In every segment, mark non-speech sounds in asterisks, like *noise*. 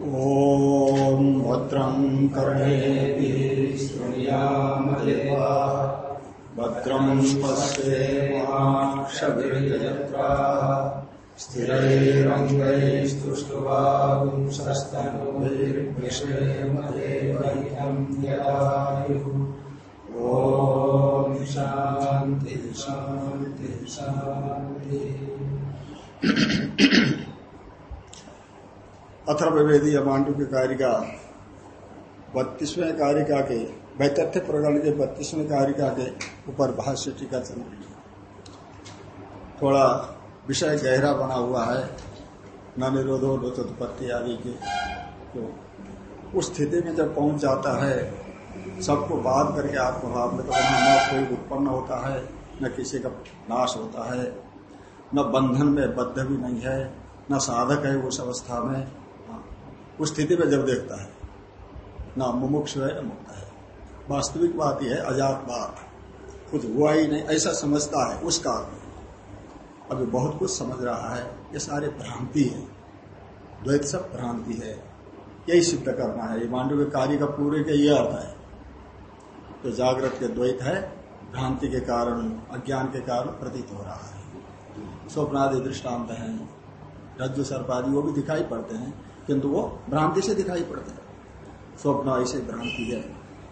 ॐ भद्रं कर्णेभिः शृणुयामदेवा भद्रं पश्येमाक्षभिर्यजत्राः स्थिरैरङ्गैस्तुष्टुवागुंसस्तनूभिर्विषेमदेवैतं यदायुः। ॐ शान्ति शान्ति शान्तिः। अथर्वेदीय मांडू की कारिका, बत्तीसवें कारिका के, वैतथ्य प्रकरण के बत्तीसवें कारिका के ऊपर भाष्य टीका चल थोड़ा विषय गहरा बना हुआ है, न निरोधो लोचोत्पत्ति आदि के तो उस स्थिति में जब पहुँच जाता है, सबको बात करके आत्मभाव में तो वहाँ न कोई उत्पन्न होता है, न किसी का नाश होता है, न बंधन में बद्ध भी नहीं है, न साधक है उस अवस्था में। उस स्थिति में जब देखता है, ना मुमुक्ष है, न मुक्त है। वास्तविक बात यह है, अजात बात। कुछ हुआ ही नहीं, ऐसा समझता है उस काल में। अभी बहुत कुछ समझ रहा है, ये सारे भ्रांति है। द्वैत सब भ्रांति है। यही सिद्ध करना है। ये मांडव कार्य का पूरे का यह अर्थ है। तो जागृत के द्वैत है, भ्रांति के कारण, अज्ञान के कारण प्रतीत हो रहा है। स्वप्नादि दृष्टांत है। रज्जु सर्पादि वो भी दिखाई पड़ते हैं। किंतु वो भ्रांति से दिखाई पड़ते हैं। स्वप्न ऐसे भ्रांति है।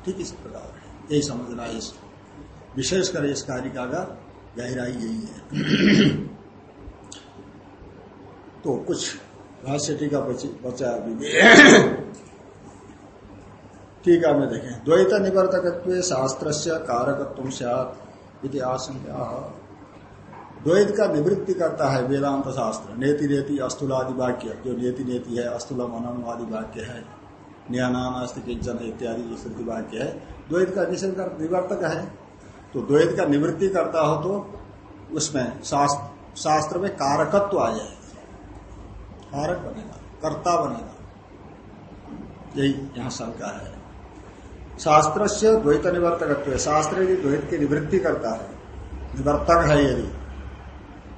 ठीक इस प्रकार। यही समझना इस विशेषकर इस कारिका का गहराई यही है। *coughs* तो कुछ भाष्य टीका बचा अभी टीका में देखें। द्वैत निवर्तक शास्त्र से कारकत्व सत आशंका। द्वैत का निवृत्ति करता है वेदांत शास्त्र। नेति नेति अस्तुलादि वाक्य। जो नेति नेति है अस्तुलम अननुवादि वाक्य है न्यानानास्ति किंचन इत्यादि जो श्रुति वाक्य है। द्वैत का निषेध कर निवर्तक है। तो द्वैत का निवृत्ति करता हो तो उसमें शास्त्र, शास्त्र में कारकत्व आ जाएगा कारक बनेगा कर्ता बनेगा। यही यहाँ शंका है। शास्त्र से द्वैत निवर्तकत्व शास्त्र यदि द्वैत की निवृत्ति करता है निवर्तक है यदि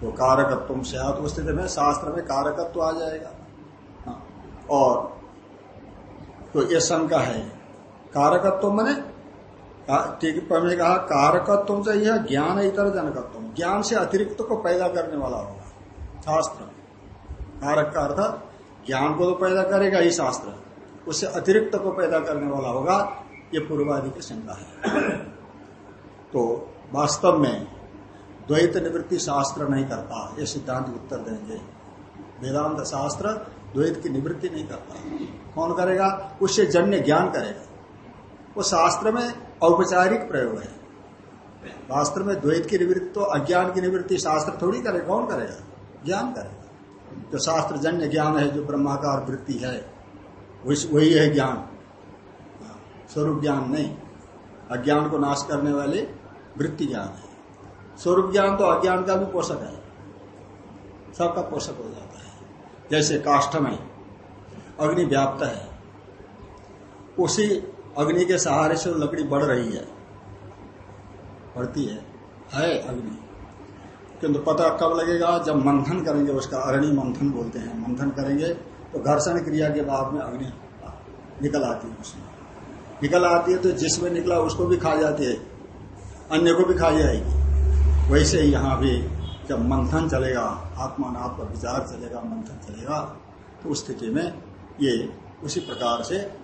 तो कारकत्व से उस स्थिति में शास्त्र में कारकत्व आ जाएगा। हाँ। और तो ये शंका है। कारकत्व मैंने में कहा कारकत्व से यह ज्ञान इतर जनकत्व ज्ञान से अतिरिक्त को पैदा करने वाला होगा, शास्त्र। कारक का अर्थ, ज्ञान को तो पैदा करेगा ही शास्त्र। उससे अतिरिक्त को पैदा करने वाला होगा, ये पूर्वादि की शंका है। तो वास्तव में द्वैत निवृत्ति शास्त्र नहीं करता। ये सिद्धांत उत्तर देंगे। वेदांत शास्त्र द्वैत की निवृत्ति नहीं करता। कौन करेगा? उससे जन्य ज्ञान करेगा। वो शास्त्र में औपचारिक प्रयोग है। शास्त्र में द्वैत की निवृत्ति तो अज्ञान की निवृत्ति शास्त्र थोड़ी करे। कौन करेगा? ज्ञान करेगा। जो शास्त्र जन्य ज्ञान है, जो ब्रह्माकार वृत्ति है वही है ज्ञान। स्वरूप ज्ञान नहीं। अज्ञान को नाश करने वाले वृत्ति ज्ञान है। स्वरूप ज्ञान तो अज्ञान का भी पोषक है। सबका पोषक हो जाता है। जैसे काष्ठ में अग्नि व्याप्त है, उसी अग्नि के सहारे से लकड़ी बढ़ रही है, बढ़ती है है अग्नि। किंतु पता कब लगेगा? जब मंथन करेंगे, उसका अरणी मंथन बोलते हैं। मंथन करेंगे तो घर्षण क्रिया के बाद में अग्नि निकल आती है उसमें। निकल आती है तो जिसमें निकला, उसको भी खा जाती है। अन्य को भी खा जाएगी। वैसे ही यहाँ भी जब मंथन चलेगा, आत्मा नाथ पर विचार चलेगा, मंथन चलेगा तो उस स्थिति में ये उसी प्रकार से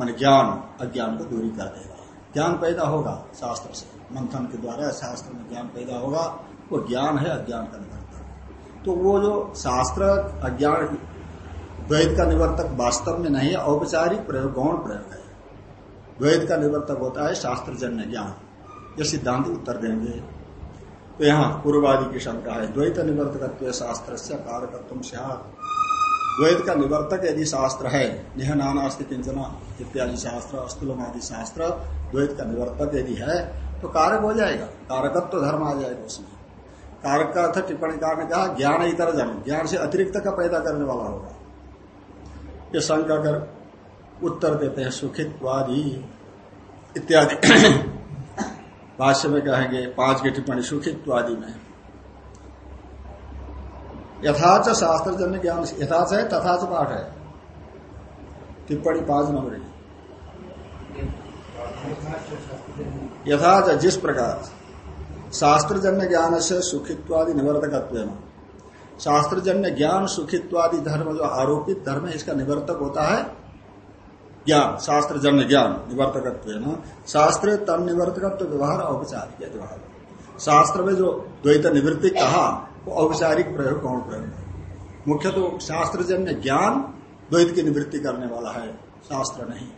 मान ज्ञान, अज्ञान को दूरी कर देगा। ज्ञान पैदा होगा शास्त्र से। मंथन के द्वारा शास्त्र में ज्ञान पैदा होगा, वो ज्ञान है, अज्ञान का निवर्तक। तो वो जो शास्त्र, अज्ञान, द्वैत का निवर्तक वास्तव में नहीं है, औपचारिक प्रयोग, गौण प्रयोग है। द्वैत का निवर्तक होता है शास्त्रजन्य ज्ञान। ये सिद्धांत उत्तर देंगे। तो यहाँ पूर्वादि की शंका है, द्वैत निवर्तक शास्त्र से कारकत्व द्वैत का निवर्तक यदि शास्त्र है निहनानास्ति किंचना इत्यादि शास्त्र अस्तुलम आदि शास्त्र, द्वैत का निवर्तक यदि है तो कारक हो जाएगा। कारकत्व धर्म आ जाएगा उसमें। कारक का अर्थ टिप्पणी कार ने कहा, ज्ञान इतर जन्म। ज्ञान से अतिरिक्त का पैदा करने वाला होगा। ये शंका कर उत्तर देते हैं, सुखित्वादि इत्यादि। भाष्य में कहेंगे, पाँच की टिप्पणी सुखित्वादि में। यथाच शास्त्र जन्य ज्ञान यथाच है, तथाच पाठ है। टिप्पणी पाँच नंबर यथाच जिस प्रकार शास्त्रजन्य ज्ञान से सुखित्वादि निवर्तकत्व शास्त्रजन्य ज्ञान सुखित्वादि धर्म जो आरोपित धर्म है, इसका निवर्तक होता है ज्ञान शास्त्रजन्य ज्ञान निवर्तकत्व शास्त्र तन निवर्तकत्व व्यवहार, औपचारिक व्यवहार। शास्त्र में जो द्वैत निवृत्ति कहा, वो औपचारिक प्रयोग कौन प्रयोग है? मुख्य तो शास्त्रजन्य ज्ञान, द्वैत की निवृत्ति करने वाला है, शास्त्र नहीं।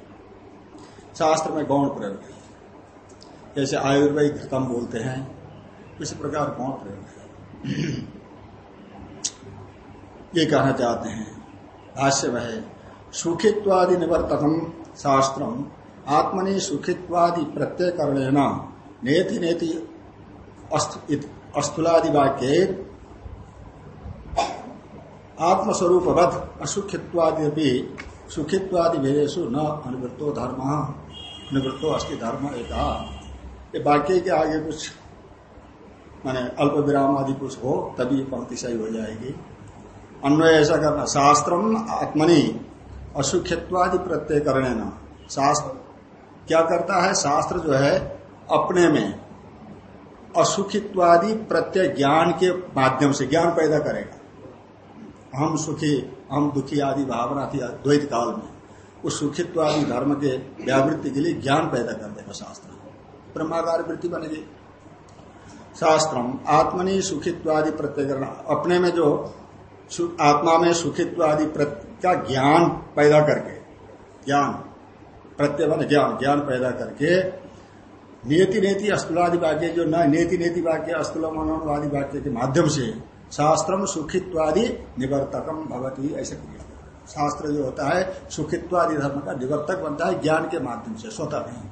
शास्त्र में गौण प्रयोग है? जैसे आयुर्वेद घृतम बोलते हैं, इसी प्रकार गौण प्रयोग है? ये कहना चाहते हैं, भाष्य में सुखित्वादि निवर्तकम शास्त्रम। आत्मनि सुखित्वादि प्रत्यय करणेना नेति नेति अस्थुलादि वाक्य आत्मस्वरूपवत असुखित्वादि सुखित्वादि भेदेशु न अनुवृत्तो धर्म। निवृत्तो अस्थि धर्म एक। वाक्य के आगे कुछ, माने अल्प विराम आदि कुछ हो, तभी पंक्ति सही हो जाएगी। अन्वय ऐसा करना शास्त्रम आत्मनि असुखित्वादि प्रत्यय करने न शास्त्र क्या करता है? शास्त्र जो है, अपने में असुखित्वादि प्रत्यय ज्ञान के माध्यम से ज्ञान पैदा करेगा। हम सुखी, हम दुखी आदि, भावना थी, द्वैत काल में, उस सुखित्वादि धर्म के व्यावृत्ति के लिए ज्ञान पैदा कर देगा शास्त्र। ब्रह्माकार वृत्ति बनेगी। शास्त्रम, आत्मनि सुखित्वादि प्रत्यय अपने में जो आत्मा में सुखित्वादि का ज्ञान पैदा करके? ज्ञान। प्रत्यय मान ज्ञान ज्ञान पैदा करके। नियति नेति अस्तुलादि वाक्य जो न नेति नेति वाक्य अस्तुल मनोवादी वाक्य के माध्यम से शास्त्रम सुखित्वादि निवर्तकम भवती, ऐसे क्रिया शास्त्र जो होता है, सुखित्वादि धर्म का निवर्तक बनता है ज्ञान के माध्यम से, स्वतः नहीं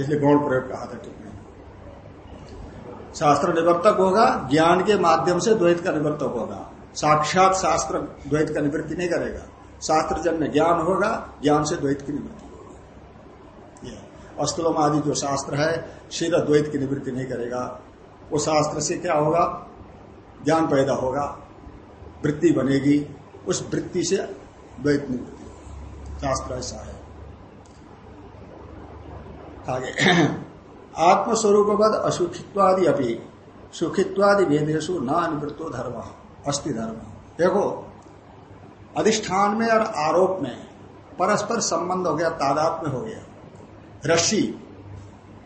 इसलिए गौण प्रयोग कहा था टिप्पणी शास्त्र निवर्तक होगा, ज्ञान के माध्यम से द्वैत का निवर्तक होगा। साक्षात शास्त्र द्वैत का निवृत्ति नहीं करेगा। शास्त्र जन्य ज्ञान होगा, ज्ञान से द्वैत की निवृत्ति होगी। अस्तुलम आदि जो शास्त्र है सीधा द्वैत की निवृत्ति नहीं करेगा। वो शास्त्र से क्या होगा? ज्ञान पैदा होगा, वृत्ति बनेगी, उस वृत्ति से द्वैत निवृत्ति शास्त्र ऐसा है। आगे, आत्मस्वरूपवद असुखित्वादि अभी सुखित्वादि भेदेशु न अनिवृत्तो धर्म। अस्थि धर्म। देखो, अधिष्ठान में और आरोप में परस्पर संबंध हो गया, तादाद में हो गया। रस्सी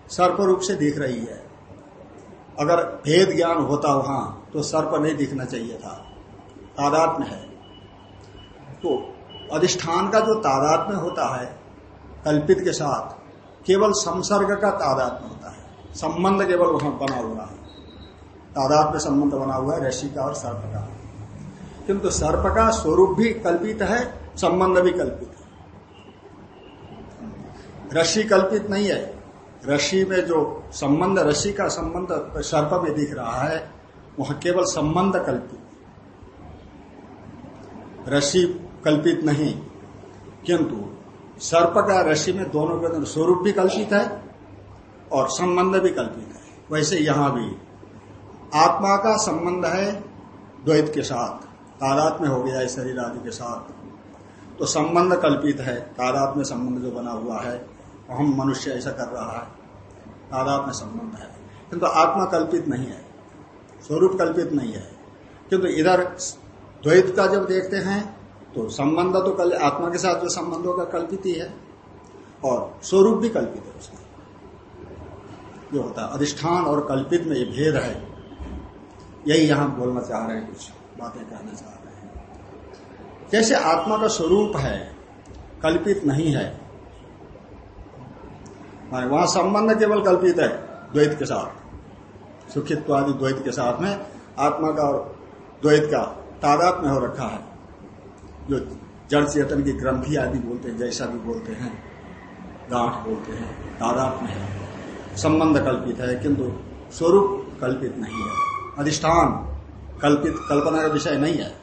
सर्प रूप से दिख रही है। अगर भेद ज्ञान होता वहाँ तो सर्प नहीं दिखना चाहिए था। तादाद में है। तो अधिष्ठान का जो तादाद में होता है, कल्पित के साथ, केवल संसर्ग का तादाद में होता है। संबंध केवल वहाँ बना हुआ है। तादाद में संबंध बना हुआ है ऋषि का और सर्प का। किंतु सर्प का स्वरूप भी कल्पित है, संबंध भी कल्पित है। रस्सी कल्पित नहीं है। रस्सी में जो संबंध रस्सी का संबंध सर्प में दिख रहा है, वह केवल संबंध कल्पित रस्सी कल्पित नहीं, किंतु सर्प का रस्सी में दोनों के अंदर स्वरूप भी कल्पित है और संबंध भी कल्पित है। वैसे यहाँ भी आत्मा का संबंध है, द्वैत के साथ। तादात में हो गया है शरीर आदि के साथ। तो संबंध कल्पित है, तादात में संबंध जो बना हुआ है हम मनुष्य ऐसा कर रहा है, तादात में संबंध है। किंतु तो आत्मा कल्पित नहीं है, स्वरूप कल्पित नहीं है। किंतु तो इधर द्वैत का जब देखते हैं तो संबंध तो कल, आत्मा के साथ जो संबंध होगा, कल्पित ही है, और स्वरूप भी कल्पित है उसका जो होता है, अधिष्ठान और कल्पित में ये भेद है। यही यहाँ बोलना चाह रहे हैं कुछ। बातें कहना चाह रहे हैं। जैसे आत्मा का स्वरूप है, कल्पित नहीं है। वहाँ संबंध केवल कल्पित है, द्वैत के साथ। सुखित्वादि द्वैत के साथ में आत्मा का और द्वैत का तादाद में हो रखा है। जो जड़ चेतन की ग्रंथि आदि बोलते हैं, जैसा भी बोलते हैं गांठ बोलते हैं तादात में है। संबंध कल्पित है, किंतु स्वरूप कल्पित नहीं है। अधिष्ठान कल्पित, कल्पना का विषय नहीं है।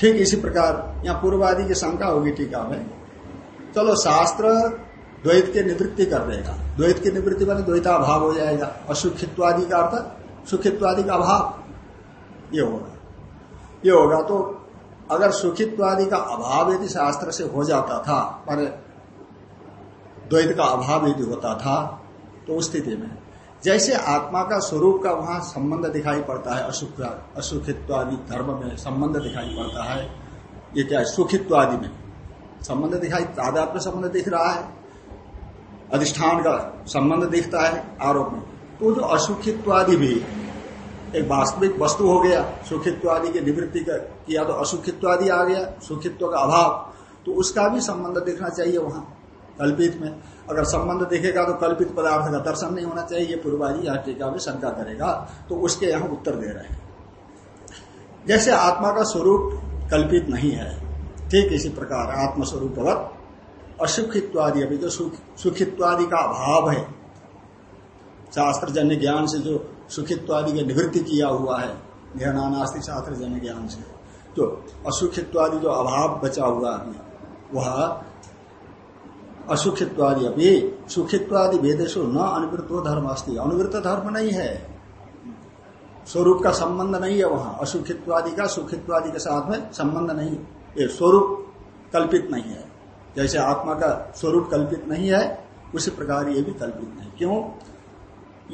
ठीक इसी प्रकार, यहाँ पूर्वादि की शंका होगी टीका में चलो, शास्त्र द्वैत की निवृत्ति कर देगा। द्वैत की निवृत्ति बने द्वैता भाव हो जाएगा। असुखित्वादि का अर्थ, सुखित्वादि का अभाव, ये होगा। ये होगा तो अगर सुखित्वादि का अभाव यदि शास्त्र से हो जाता था पर द्वैत का अभाव यदि होता था तो उस स्थिति में जैसे आत्मा का स्वरूप का वहाँ संबंध दिखाई पड़ता है, असुख असुखित्वादि धर्म में संबंध दिखाई पड़ता है। ये क्या है? सुखित्वादि में संबंध दिखाई तादात्म्य संबंध दिख रहा है, अधिष्ठान का संबंध दिखता है आरोप में। तो जो असुखित्वादि भी एक वास्तविक वस्तु हो गया, सुखित्वादि की निवृत्ति किया तो असुखित्वादि आ गया, सुखित्व का अभाव तो उसका भी संबंध देखना चाहिए वहाँ, कल्पित में। अगर संबंध देखेगा तो कल्पित पदार्थ का दर्शन नहीं होना चाहिए पूर्वाजी यह टीका में शंका करेगा तो उसके यहाँ उत्तर दे रहे हैं। जैसे आत्मा का स्वरूप कल्पित नहीं है, ठीक इसी प्रकार आत्मस्वरूप असुखित्वादि, अभी जो सुखित्वादि का अभाव है। शास्त्र जन्य ज्ञान से जो सुखित्वादि की निवृत्ति किया हुआ है ज्ञानानास्ति शास्त्र जन्य ज्ञान से। तो असुखित्वादि जो अभाव बचा हुआ अभी वह असुखित्वादि अभी सुखित्वादि भेदेशो न अनुवृत्तो धर्म अस्ति अनुवृत्त धर्म नहीं है। स्वरूप का संबंध नहीं है वहाँ। असुखित्वादि का, सुखित्वादि के साथ में संबंध नहीं ये स्वरूप कल्पित नहीं है। जैसे आत्मा का स्वरूप कल्पित नहीं है, उसी प्रकार ये भी कल्पित नहीं। क्यों?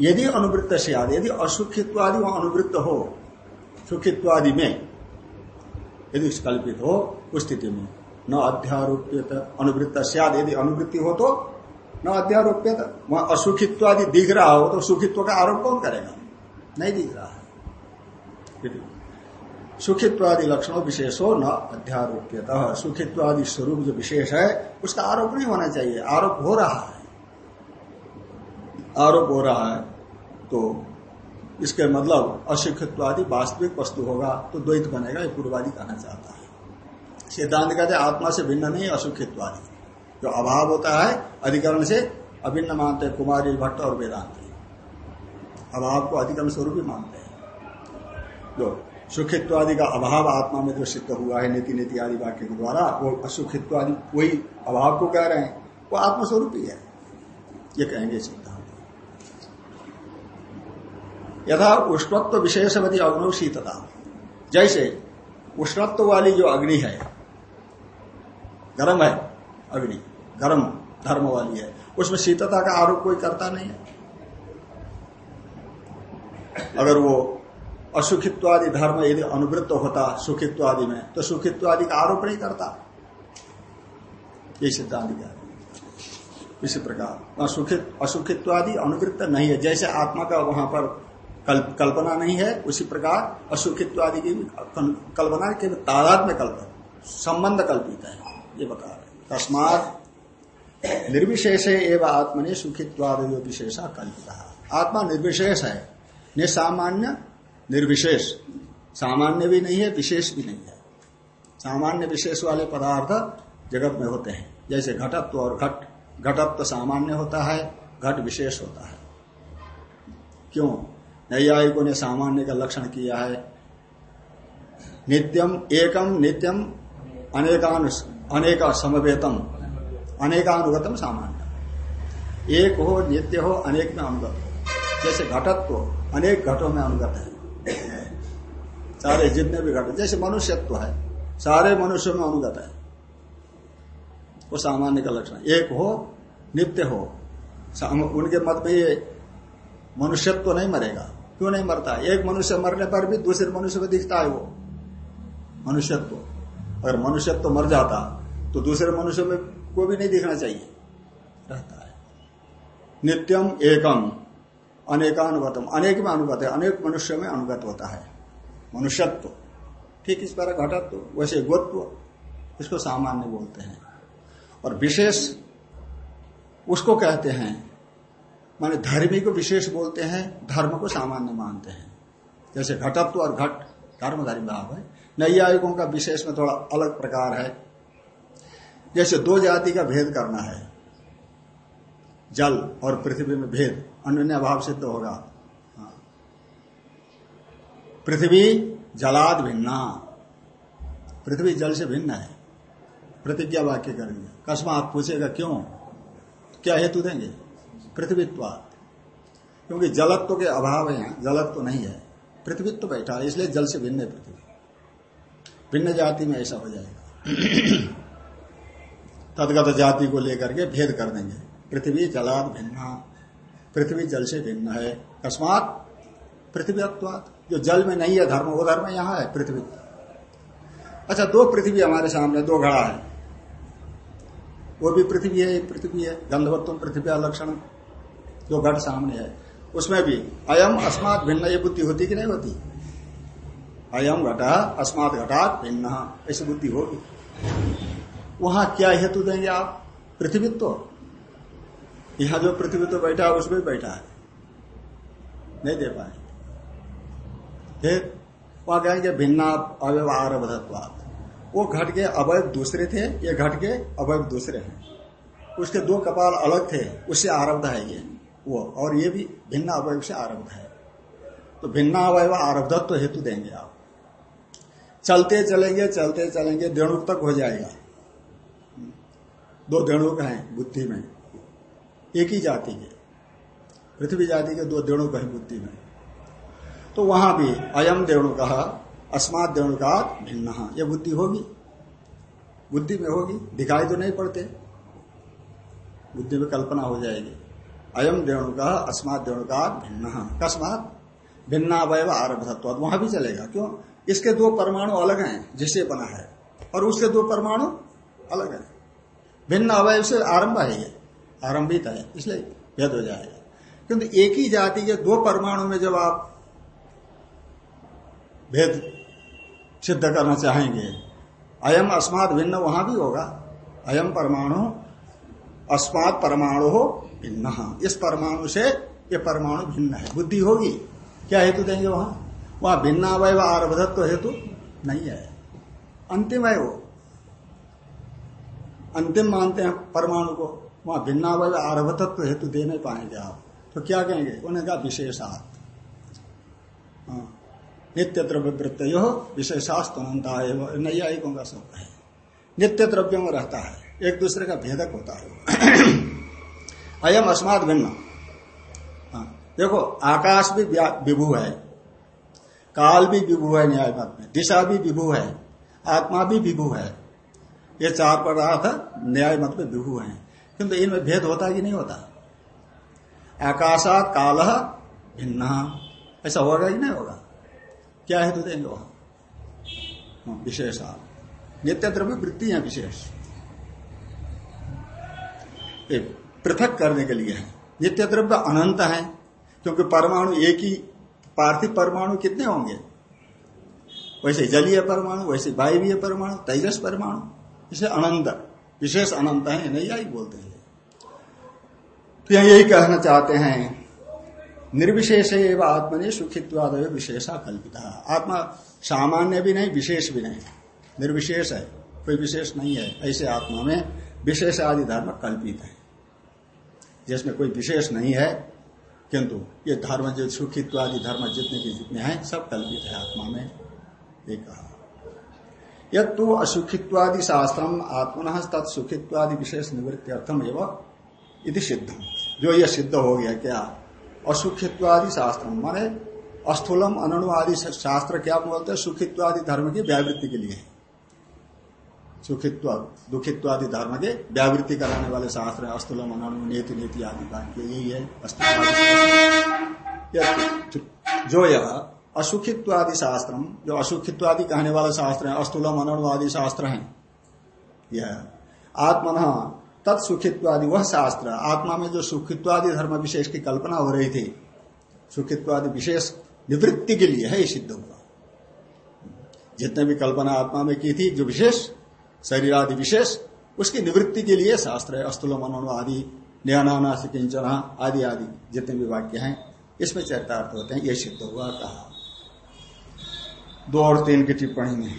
यदि अनुवृत्त से आदि यदि असुखित्वादि वहाँ अनुवृत्त हो, सुखित्वादि में यदि कल्पित हो, उस स्थिति में न अध्यारोप्यत। अनुवृत्त सियाद, यदि अनुवृत्ति हो तो न अध्यारोप्यत। वहाँ असुखित्वादि दिख रहा हो तो सुखित्व का आरोप कौन करेगा? नहीं दिख रहा है। सुखित्वादि लक्षणों विशेष हो न अध्यारोप्यत। सुखित्वादि स्वरूप जो विशेष है, उसका आरोप नहीं होना चाहिए। आरोप हो रहा है। आरोप हो रहा है तो इसके मतलब अशिक्षित्वादि वास्तविक वस्तु होगा तो द्वैत बनेगा, ये पूर्वादि कहना चाहता है। सिद्धांत कहते आत्मा से भिन्न नहीं अशुखित्वादि जो अभाव होता है, अधिकरण से अभिन्न मानते हैं, कुमारी, भट्ट और वेदांत। अभाव को अधिकरण स्वरूप ही मानते हैं। जो सुखित्वादि का अभाव आत्मा में जो सिद्ध हुआ है, नीति नीति आदि वाक्य के द्वारा, वो असुखित्वादि, वही अभाव को कह रहे हैं। वो आत्मस्वरूप ही है। ये कहेंगे सिद्धांत। यथा उष्णत्व विशेषवती अग्नो शीतता जैसे उष्णत्व वाली जो अग्नि है गर्म है, अग्नि गर्म धर्म वाली है। उसमें शीतता का आरोप कोई करता नहीं है। अगर वो असुखित्वादि धर्म यदि अनुवृत्त होता सुखित्वादि में तो सुखित्वादि का आरोप नहीं करता। ये सिद्धांत क्या इसी प्रकार सुखित असुखित्वादि अनुवृत्त नहीं है। जैसे आत्मा का वहाँ पर कल्पना नहीं है, उसी प्रकार असुखित्वादि की कल्पना के तादाद में कल्पना संबंध कल्पित है। ये बता रहे तस्मात निर्विशेष एवं आत्मा ने सुखित्वाद विशेषा कल्पिता। आत्मा निर्विशेष है निसामान्य निर्विशेष। सामान्य भी नहीं है, विशेष भी नहीं है। सामान्य विशेष वाले पदार्थ जगत में होते हैं। जैसे घटत्व और घट। घटत्व सामान्य होता है, घट विशेष होता है। क्यों? नैयायिकों ने सामान्य का लक्षण किया है। नित्यम, एकम, नित्यम अनेकानु अनेक समवेतम, अनेकानुगतम सामान्य एक हो नित्य हो, अनेक में अनुगत। हो जैसे घटत को अनेक घटों में अनुगत है। सारे जितने भी घट जैसे मनुष्यत्व है, सारे मनुष्यों में अनुगत है। वो सामान्य का लक्षण एक हो, नित्य हो। उनके मत में ये मनुष्यत्व नहीं मरेगा। क्यों नहीं मरता? एक मनुष्य मरने पर भी दूसरे मनुष्य को दिखता है वो। मनुष्यत्व। अगर मनुष्यत्व मर जाता तो दूसरे मनुष्य में को भी नहीं दिखना चाहिए। रहता है। नित्यम एकम, अनेकानुगतम। अनेक में अनुगत है, अनेक मनुष्य में अनुगत होता है। मनुष्यत्व। ठीक इस पर घटत्व, वैसे गोत्व, इसको सामान्य बोलते हैं। और विशेष, उसको कहते हैं, माने धर्मी को विशेष बोलते हैं, धर्म को सामान्य मानते हैं। जैसे घटत्व और घट धर्म धर्म भाव है। नैयायिकों का विशेष में थोड़ा अलग प्रकार है। जैसे दो जाति का भेद करना है। जल और पृथ्वी में भेद, अन्य भाव सिद्ध होगा। हाँ। पृथ्वी जलाद भिन्ना। पृथ्वी जल से भिन्न है। प्रतिज्ञा वाक्य करेंगे। आप पूछेगा क्यों? क्या हेतु देंगे? पृथ्वीत्वाद क्योंकि जलत्व के अभाव है, जलत्व नहीं है। पृथ्वी तो बैठा है, इसलिए जल से भिन्न है पृथ्वी। भिन्न जाति में ऐसा हो जाएगा। तदगत जाति को लेकर के भेद कर देंगे। पृथ्वी जलाद भिन्न, पृथ्वी जल से भिन्न है। अकस्मात पृथ्वी जो जल में नहीं है धर्म, वो धर्म यहाँ है, पृथ्वी। अच्छा दो पृथ्वी हमारे सामने, दो घड़ा है। वो भी पृथ्वी है पृथ्वी है। गंधवत्व पृथ्वी लक्षण, जो घट सामने है। उसमें भी अयम अस्मात भिन्न, ये बुद्धि होती कि नहीं होती? अयम घटा, अस्मात घटा, भिन्न। ऐसी बुद्धि होगी। वहाँ क्या हेतु देंगे आप? पृथ्वीत्व। यहाँ जो पृथ्वीत्व बैठा है, उसमें बैठा है। नहीं दे पाए। फिर वहाँ कहेंगे भिन्ना अवयव आरबधत्वाद वो घट के अवयव दूसरे थे, ये घट के अवयव दूसरे हैं। उसके दो कपाल अलग थे, उससे आरब्ध है ये। वो, और ये भी भिन्न अवयव से आरब्ध है। तो भिन्न अवयव आरब्धत्व तो हेतु देंगे आप। चलते चलेंगे चलते चलेंगे देणुक तक हो जाएगा। दो देणुक हैं बुद्धि में। एक ही जाति के पृथ्वी जाति के दो देणुक हैं बुद्धि में। तो वहाँ भी अयम देणु कहा अस्मात देणुका भिन्न। ये बुद्धि होगी। बुद्धि में होगी, दिखाई तो नहीं पड़ते। बुद्धि में कल्पना हो जाएगी। अयम देणुका अस्मात देणुका भिन्न। कस्मात भिन्नावय आरभत्व वहाँ भी चलेगा। क्यों? इसके दो परमाणु अलग हैं जिससे बना है, और उसके दो परमाणु अलग है। भिन्न अवय से आरंभ है ये, आरंभित है, इसलिए भेद हो जाएगा। किंतु एक ही जाति के दो परमाणु में जब आप भेद सिद्ध करना चाहेंगे, अयम अस्मात भिन्न वहाँ भी होगा। अयम परमाणु, अस्मात परमाणु हो भिन्न। इस परमाणु से ये परमाणु भिन्न है। बुद्धि होगी, क्या हेतु देंगे वहाँ? वहाँ भिन्न अवय आरभत्व हेतु नहीं है। अंतिम है वो। अंतिम मानते हैं परमाणु को। वहाँ भिन्नावय आरभत्व हेतु दे नहीं पाएँगे आप। तो क्या कहेंगे? उन्हें कहा विशेषात। हाँ। नित्य द्रव्य वृत्त यो विशेषास्तनता है नैयायिकों का शब्द है। नित्य द्रव्यों में रहता है। एक दूसरे का भेदक होता है। अयम अस्मात भिन्न हाँ। देखो, आकाश भी विभू है। काल भी विभु है न्याय मत में दिशा भी विभु है आत्मा भी विभु है। ये चार पदार्थ न्याय मत में विभू है। किंतु इनमें भेद होता कि नहीं होता? आकाशात काल भिन्न। ऐसा होगा कि नहीं होगा? क्या हेतु तो देंगे वहाँ? हाँ, विशेषा नित्य द्रव्य वृत्ति है विशेष। पृथक करने के लिए है। नित्य द्रव्य अनंत है क्योंकि परमाणु एक ही पार्थिव परमाणु कितने होंगे? वैसे जलीय परमाणु, वैसे वायवीय परमाणु, तेजस परमाणु, इसे अनंत, विशेष अनंत है नहीं आई बोलते हैं। तो यही कहना चाहते हैं, निर्विशेष एवं आत्मनि सुखित्वाद विशेषा कल्पिता। आत्मा सामान्य भी नहीं, विशेष भी नहीं। निर्विशेष है, कोई विशेष नहीं है। ऐसे आत्मा में विशेष आदि धर्म कल्पित है। जिसमें कोई विशेष नहीं है किंतु ये धर्म जो सुखित्व आदि धर्म जितने भी जितने हैं, सब कल्पित है आत्मा में। ये कहा। यद तो असुखित्वादि शास्त्रम आत्मन तत्सुखित्वादि विशेष निवृत्ति अर्थम एवं इति सिद्ध जो यह सिद्ध हो गया क्या? असुखित्वादि शास्त्र माने अस्थूलम अनु आदि शास्त्र क्या बोलते हैं? सुखित्वादि धर्म की व्यावृत्ति के लिए। सुखित्व, दुखित्वादि धर्म के व्यावृत्ति कराने वाले शास्त्र अस्थूलम अनु नीति नीति आदि का यही है जो यह असुखित्वादि शास्त्र जो असुखित्वादि कहने वाले शास्त्र है, अस्तुल अनु आदि शास्त्र है, यह आत्मन तत्सुखित्वादि, वह शास्त्र, आत्मा में जो सुखित्वादि धर्म विशेष की कल्पना हो रही थी, सुखित्वादि विशेष निवृत्ति के लिए है, ये सिद्ध हुआ। जितने भी कल्पना आत्मा में की थी, जो विशेष शरीर आदि विशेष, उसकी निवृत्ति के लिए शास्त्र है अस्तुल मनो आदि न्याना से किंचना आदि आदि जितने भी वाक्य हैं, इसमें चरितार्थ होते हैं, ये सिद्ध हुआ कहा। दो और तीन की टिप्पणी में,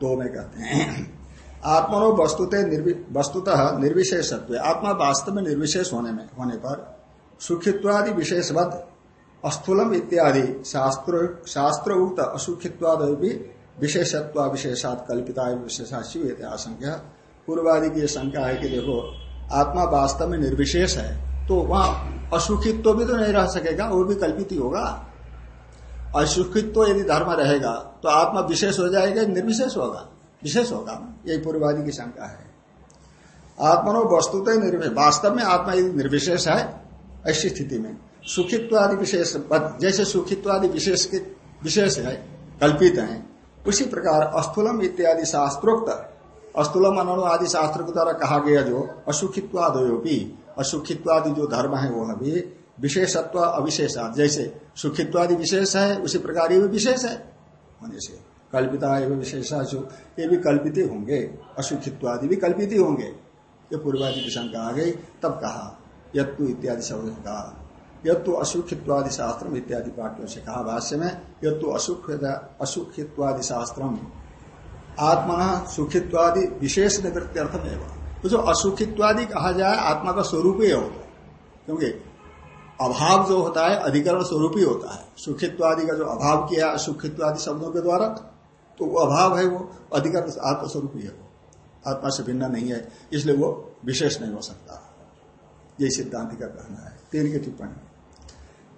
दो में कहते हैं। आत्मनो वस्तुतः वस्तुतः निर्विशेषत्व, आत्मा वास्तव में निर्विशेष होने में, होने पर सुखित्वादि विशेषवत, अस्थूलम इत्यादि शास्त्र शास्त्र उक्त असुखित्वाद विशेषत्व विशेषात कल्पिता विशेषा शिव आशंका पूर्वादि की शंका है कि देखो, आत्मा वास्तव में निर्विशेष है तो वहाँ असुखित्व भी तो नहीं रह सकेगा, वो भी कल्पित ही होगा। असुखित्व यदि धर्म रहेगा तो आत्मा विशेष हो जाएगा, निर्विशेष होगा, विशेष होगा। यही पूर्वादि की शंका है। आत्मा आत्मनो वस्तुतः निर्विशेष वास्तव में आत्मा यदि निर्विशेष है, ऐसी स्थिति में सुखित्व आदि विशेष, जैसे सुखित्व आदि विशेष के, विशेष है, कल्पित है उसी प्रकार अस्थूलम इत्यादि शास्त्रोक्त, अस्थूलम अनु आदि शास्त्र के द्वारा कहा गया जो असुखित्वादयोपी, असुखित्वादि जो धर्म है वह भी विशेषत्व अविशेषात जैसे सुखित्वादि विशेष है, उसी प्रकार ये भी विशेष है। होने से कल्पिता एवं विशेषा ये भी कल्पित होंगे, असुखित्वादि भी कल्पित होंगे। ये पूर्वादि की शंका आ गई, तब कहा, यत्तु इत्यादि शब्द कहा यत्तु असुखित्वादि शास्त्र इत्यादि पाठ्यों से कहा भाष्य में, यत्तु असुख असुखित्वादि शास्त्र आत्मा सुखित्वादि विशेष निवृत्त्यर्थम एवं। तो जो असुखित्वादि कहा जाए, आत्मा का स्वरूप ही होता है। क्योंकि अभाव जो होता है, अधिकरण स्वरूप ही होता है। सुखित्वादि का जो अभाव किया है असुखित्वादि शब्दों के द्वारा तो वो अभाव है वो, अधिकरण आत्मस्वरूप ही है वो। आत्मा से भिन्न नहीं है, इसलिए वो विशेष नहीं हो सकता। यही सिद्धांत का कहना है। तीन की टिप्पणी।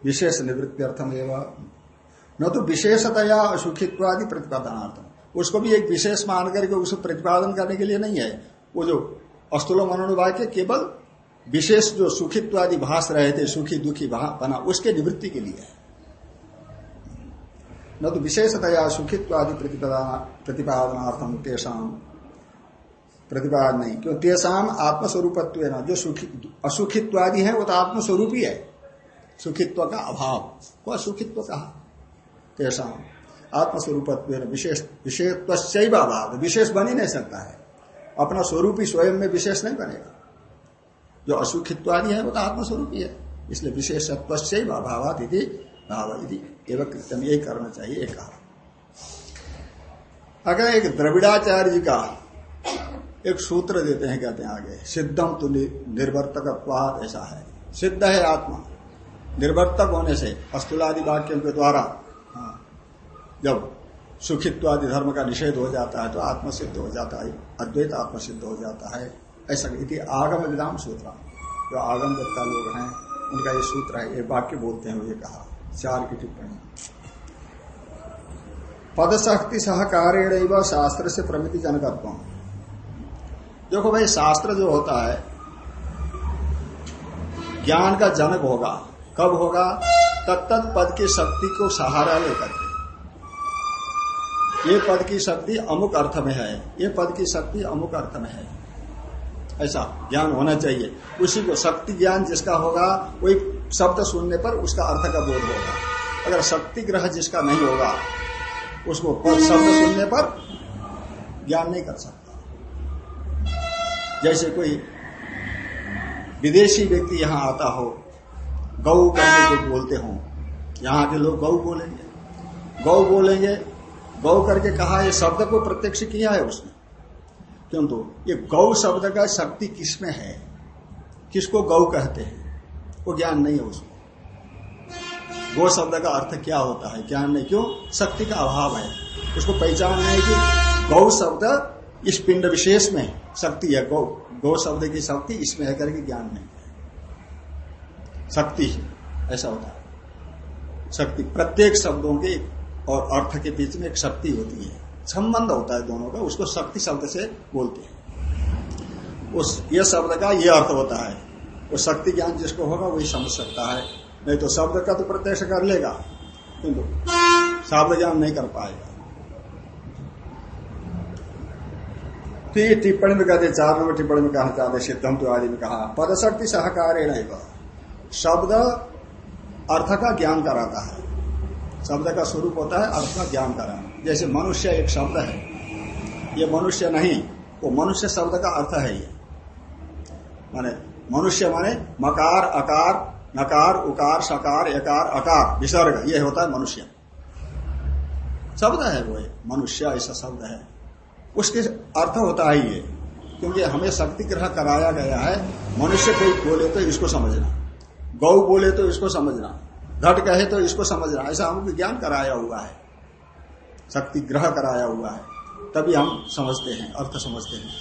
विशेष निवृत्त्यर्थम एवं न तो विशेषतया असुखित्वादि प्रतिपादनार्थम। उसको भी एक विशेष मान करके उसको प्रतिपादन करने के लिए नहीं है। वो जो अस्तुलो मनोवाक्य केवल विशेष जो सुखित्व आदि भाष रहे थे, सुखी दुखी बना, उसके निवृत्ति के लिए है। न तो विशेषतया सुखित्वादि प्रतिपादनार्थम तेषाम प्रतिपादन नहीं। क्यों? तेषाम आत्मस्वरूपत्व जो सुखी असुखित्व आदि है, वो तो आत्मस्वरूप ही है। सुखित्व का अभाव। को असुखित्व कहा तेषाम आत्मस्वरूपत्व विशेष विशेषत्व अभाव। विशेष बन ही नहीं सकता है। अपना स्वरूप ही स्वयं में विशेष नहीं बनेगा। जो असुखित्वादि है, वो तो आत्मस्वरूप ही। है इसलिए विशेषत्व अभाव यदि भाव यदि एवं कृत्यम यही करना चाहिए कहा। अगर एक द्रविड़ाचार्य जी का एक सूत्र देते हैं, कहते हैं आगे सिद्धम तो निर्वर्तक ऐसा है। सिद्ध है आत्मा। निर्वर्तक होने से अस्तुलादि वाक्यों के द्वारा हाँ, जब सुखित्वादि धर्म का निषेध हो जाता है तो आत्म सिद्ध हो जाता है अद्वैत आत्म सिद्ध हो जाता है ऐसा इति आगम विधान सूत्र जो आगम व्यक्ता लोग हैं उनका ये सूत्र है ये वाक्य बोलते हैं ये कहा। चार की टिप्पणी। पदशक्ति सहकारेण शास्त्र से प्रमिति जनकत्व देखो भाई शास्त्र जो होता है ज्ञान का जनक होगा। कब होगा? तत्त पद की शक्ति को सहारा लेकर। के ये पद की शक्ति अमुक अर्थ में है। ये पद की शक्ति अमुक अर्थ में है। ऐसा ज्ञान होना चाहिए। उसी को शक्ति ज्ञान जिसका होगा, वही शब्द सुनने पर उसका अर्थ का बोध होगा। अगर शक्ति ग्रह जिसका नहीं होगा, उसको शब्द सुनने पर ज्ञान नहीं कर सकता। जैसे कोई विदेशी व्यक्ति यहाँ आता हो गौ करके जो बोलते हो। यहाँ के लोग गौ बोलेंगे। गौ बोलेंगे। गौ करके कहा, ये शब्द को प्रत्यक्ष किया है उसने? किंतु ये गौ शब्द का शक्ति किसमें है? किसको गौ कहते हैं? वो ज्ञान नहीं है उसको। गौ शब्द का अर्थ क्या होता है? ज्ञान नहीं। क्यों? शक्ति का अभाव है। उसको पहचान नहीं कि गौ शब्द इस पिंड विशेष में शक्ति है। गौ गौ शब्द की शक्ति इसमें है करके ज्ञान नहीं। है शक्ति ऐसा होता है। शक्ति, प्रत्येक शब्दों के और अर्थ के बीच में एक शक्ति होती है। संबंध होता है दोनों का, उसको शक्ति शब्द से बोलते हैं। उस, ये शब्द का ये अर्थ होता है। वो शक्ति ज्ञान जिसको होगा, वही समझ सकता है। नहीं तो शब्द का तो प्रत्यक्ष कर लेगा। किंतु शब्द ज्ञान नहीं कर पाएगा। तो टिप्पणी में कहते चार नंबर टिप्पणी में कहा चाहते सिद्धांत आदि में कहा, पदशक्ति सहकारे नहीं शब्द अर्थ का ज्ञान कराता है। शब्द का स्वरूप होता है अर्थ का ज्ञान कराना। जैसे मनुष्य एक शब्द है। ये मनुष्य नहीं, वो मनुष्य शब्द का अर्थ है ये। माने मनुष्य माने मकार, अकार, नकार, उकार, सकार एकार अकार, विसर्ग, ये होता है मनुष्य। शब्द है वो मनुष्य ऐसा शब्द है। उसके अर्थ होता है ये, क्योंकि हमें शक्ति ग्रह कराया गया है। मनुष्य कोई बोले तो इसको समझना। गौ बोले तो इसको समझना। घट कहे तो इसको समझना। ऐसा हम ज्ञान कराया हुआ है। शक्ति ग्रह कराया हुआ है। तभी हम समझते हैं, अर्थ समझते हैं।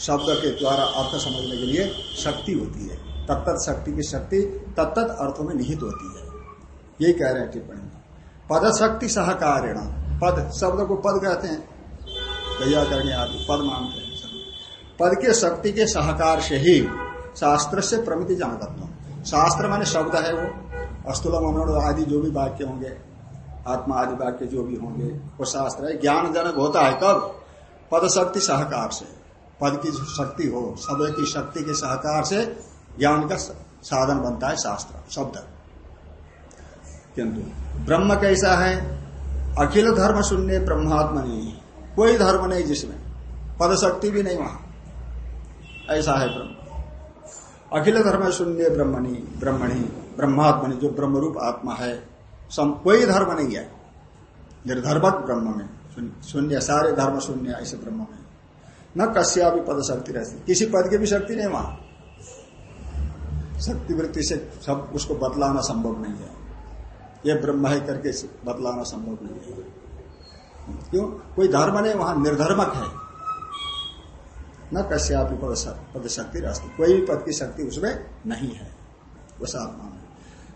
शब्द के द्वारा अर्थ समझने के लिए शक्ति होती है। तत्त शक्ति की शक्ति तत्त अर्थों में निहित होती है। यही कह रहे हैं टिप्पणी। में पद शक्ति सहकारिण। पद शब्द को पद कहते हैं। भैया करने आदि पद मानते हैं। पद के शक्ति के सहकार से ही शास्त्र से प्रमिति जानकत्व शास्त्र माने शब्द है वो, अस्तुल मनोड़ आदि जो भी वाक्य होंगे, आत्मा आदि वाक्य जो भी होंगे, वो शास्त्र है। ज्ञान जनक होता है कब? पद शक्ति सहकार से। पद की शक्ति हो शब्द की शक्ति के सहकार से ज्ञान का साधन बनता है शास्त्र, शब्द। किंतु ब्रह्म कैसा है? अखिल धर्म शून्य ब्रह्मात्मा नहीं, कोई धर्म नहीं जिसमें पद शक्ति भी नहीं वहाँ। ऐसा है ब्रह्म। अखिल धर्म शून्य ब्रह्मणी ब्रह्मणी ब्रह्मात्मनि जो ब्रह्म रूप आत्मा है सम, कोई धर्म नहीं है। निर्धर्मक ब्रह्म में शून्य सारे धर्म शून्य ऐसे ब्रह्म में। न कश्या भी पद शक्ति रहती। किसी पद की भी शक्ति नहीं वहाँ। शक्ति वृत्ति से सब उसको बतलाना संभव नहीं है। ये ब्रह्म है करके बतलाना संभव नहीं है। क्यों? कोई धर्म नहीं वहाँ निर्धर्मक है। न कश्यापी पद शक्ति रास्ते। कोई भी पद की शक्ति उसमें नहीं है। उस आत्मा में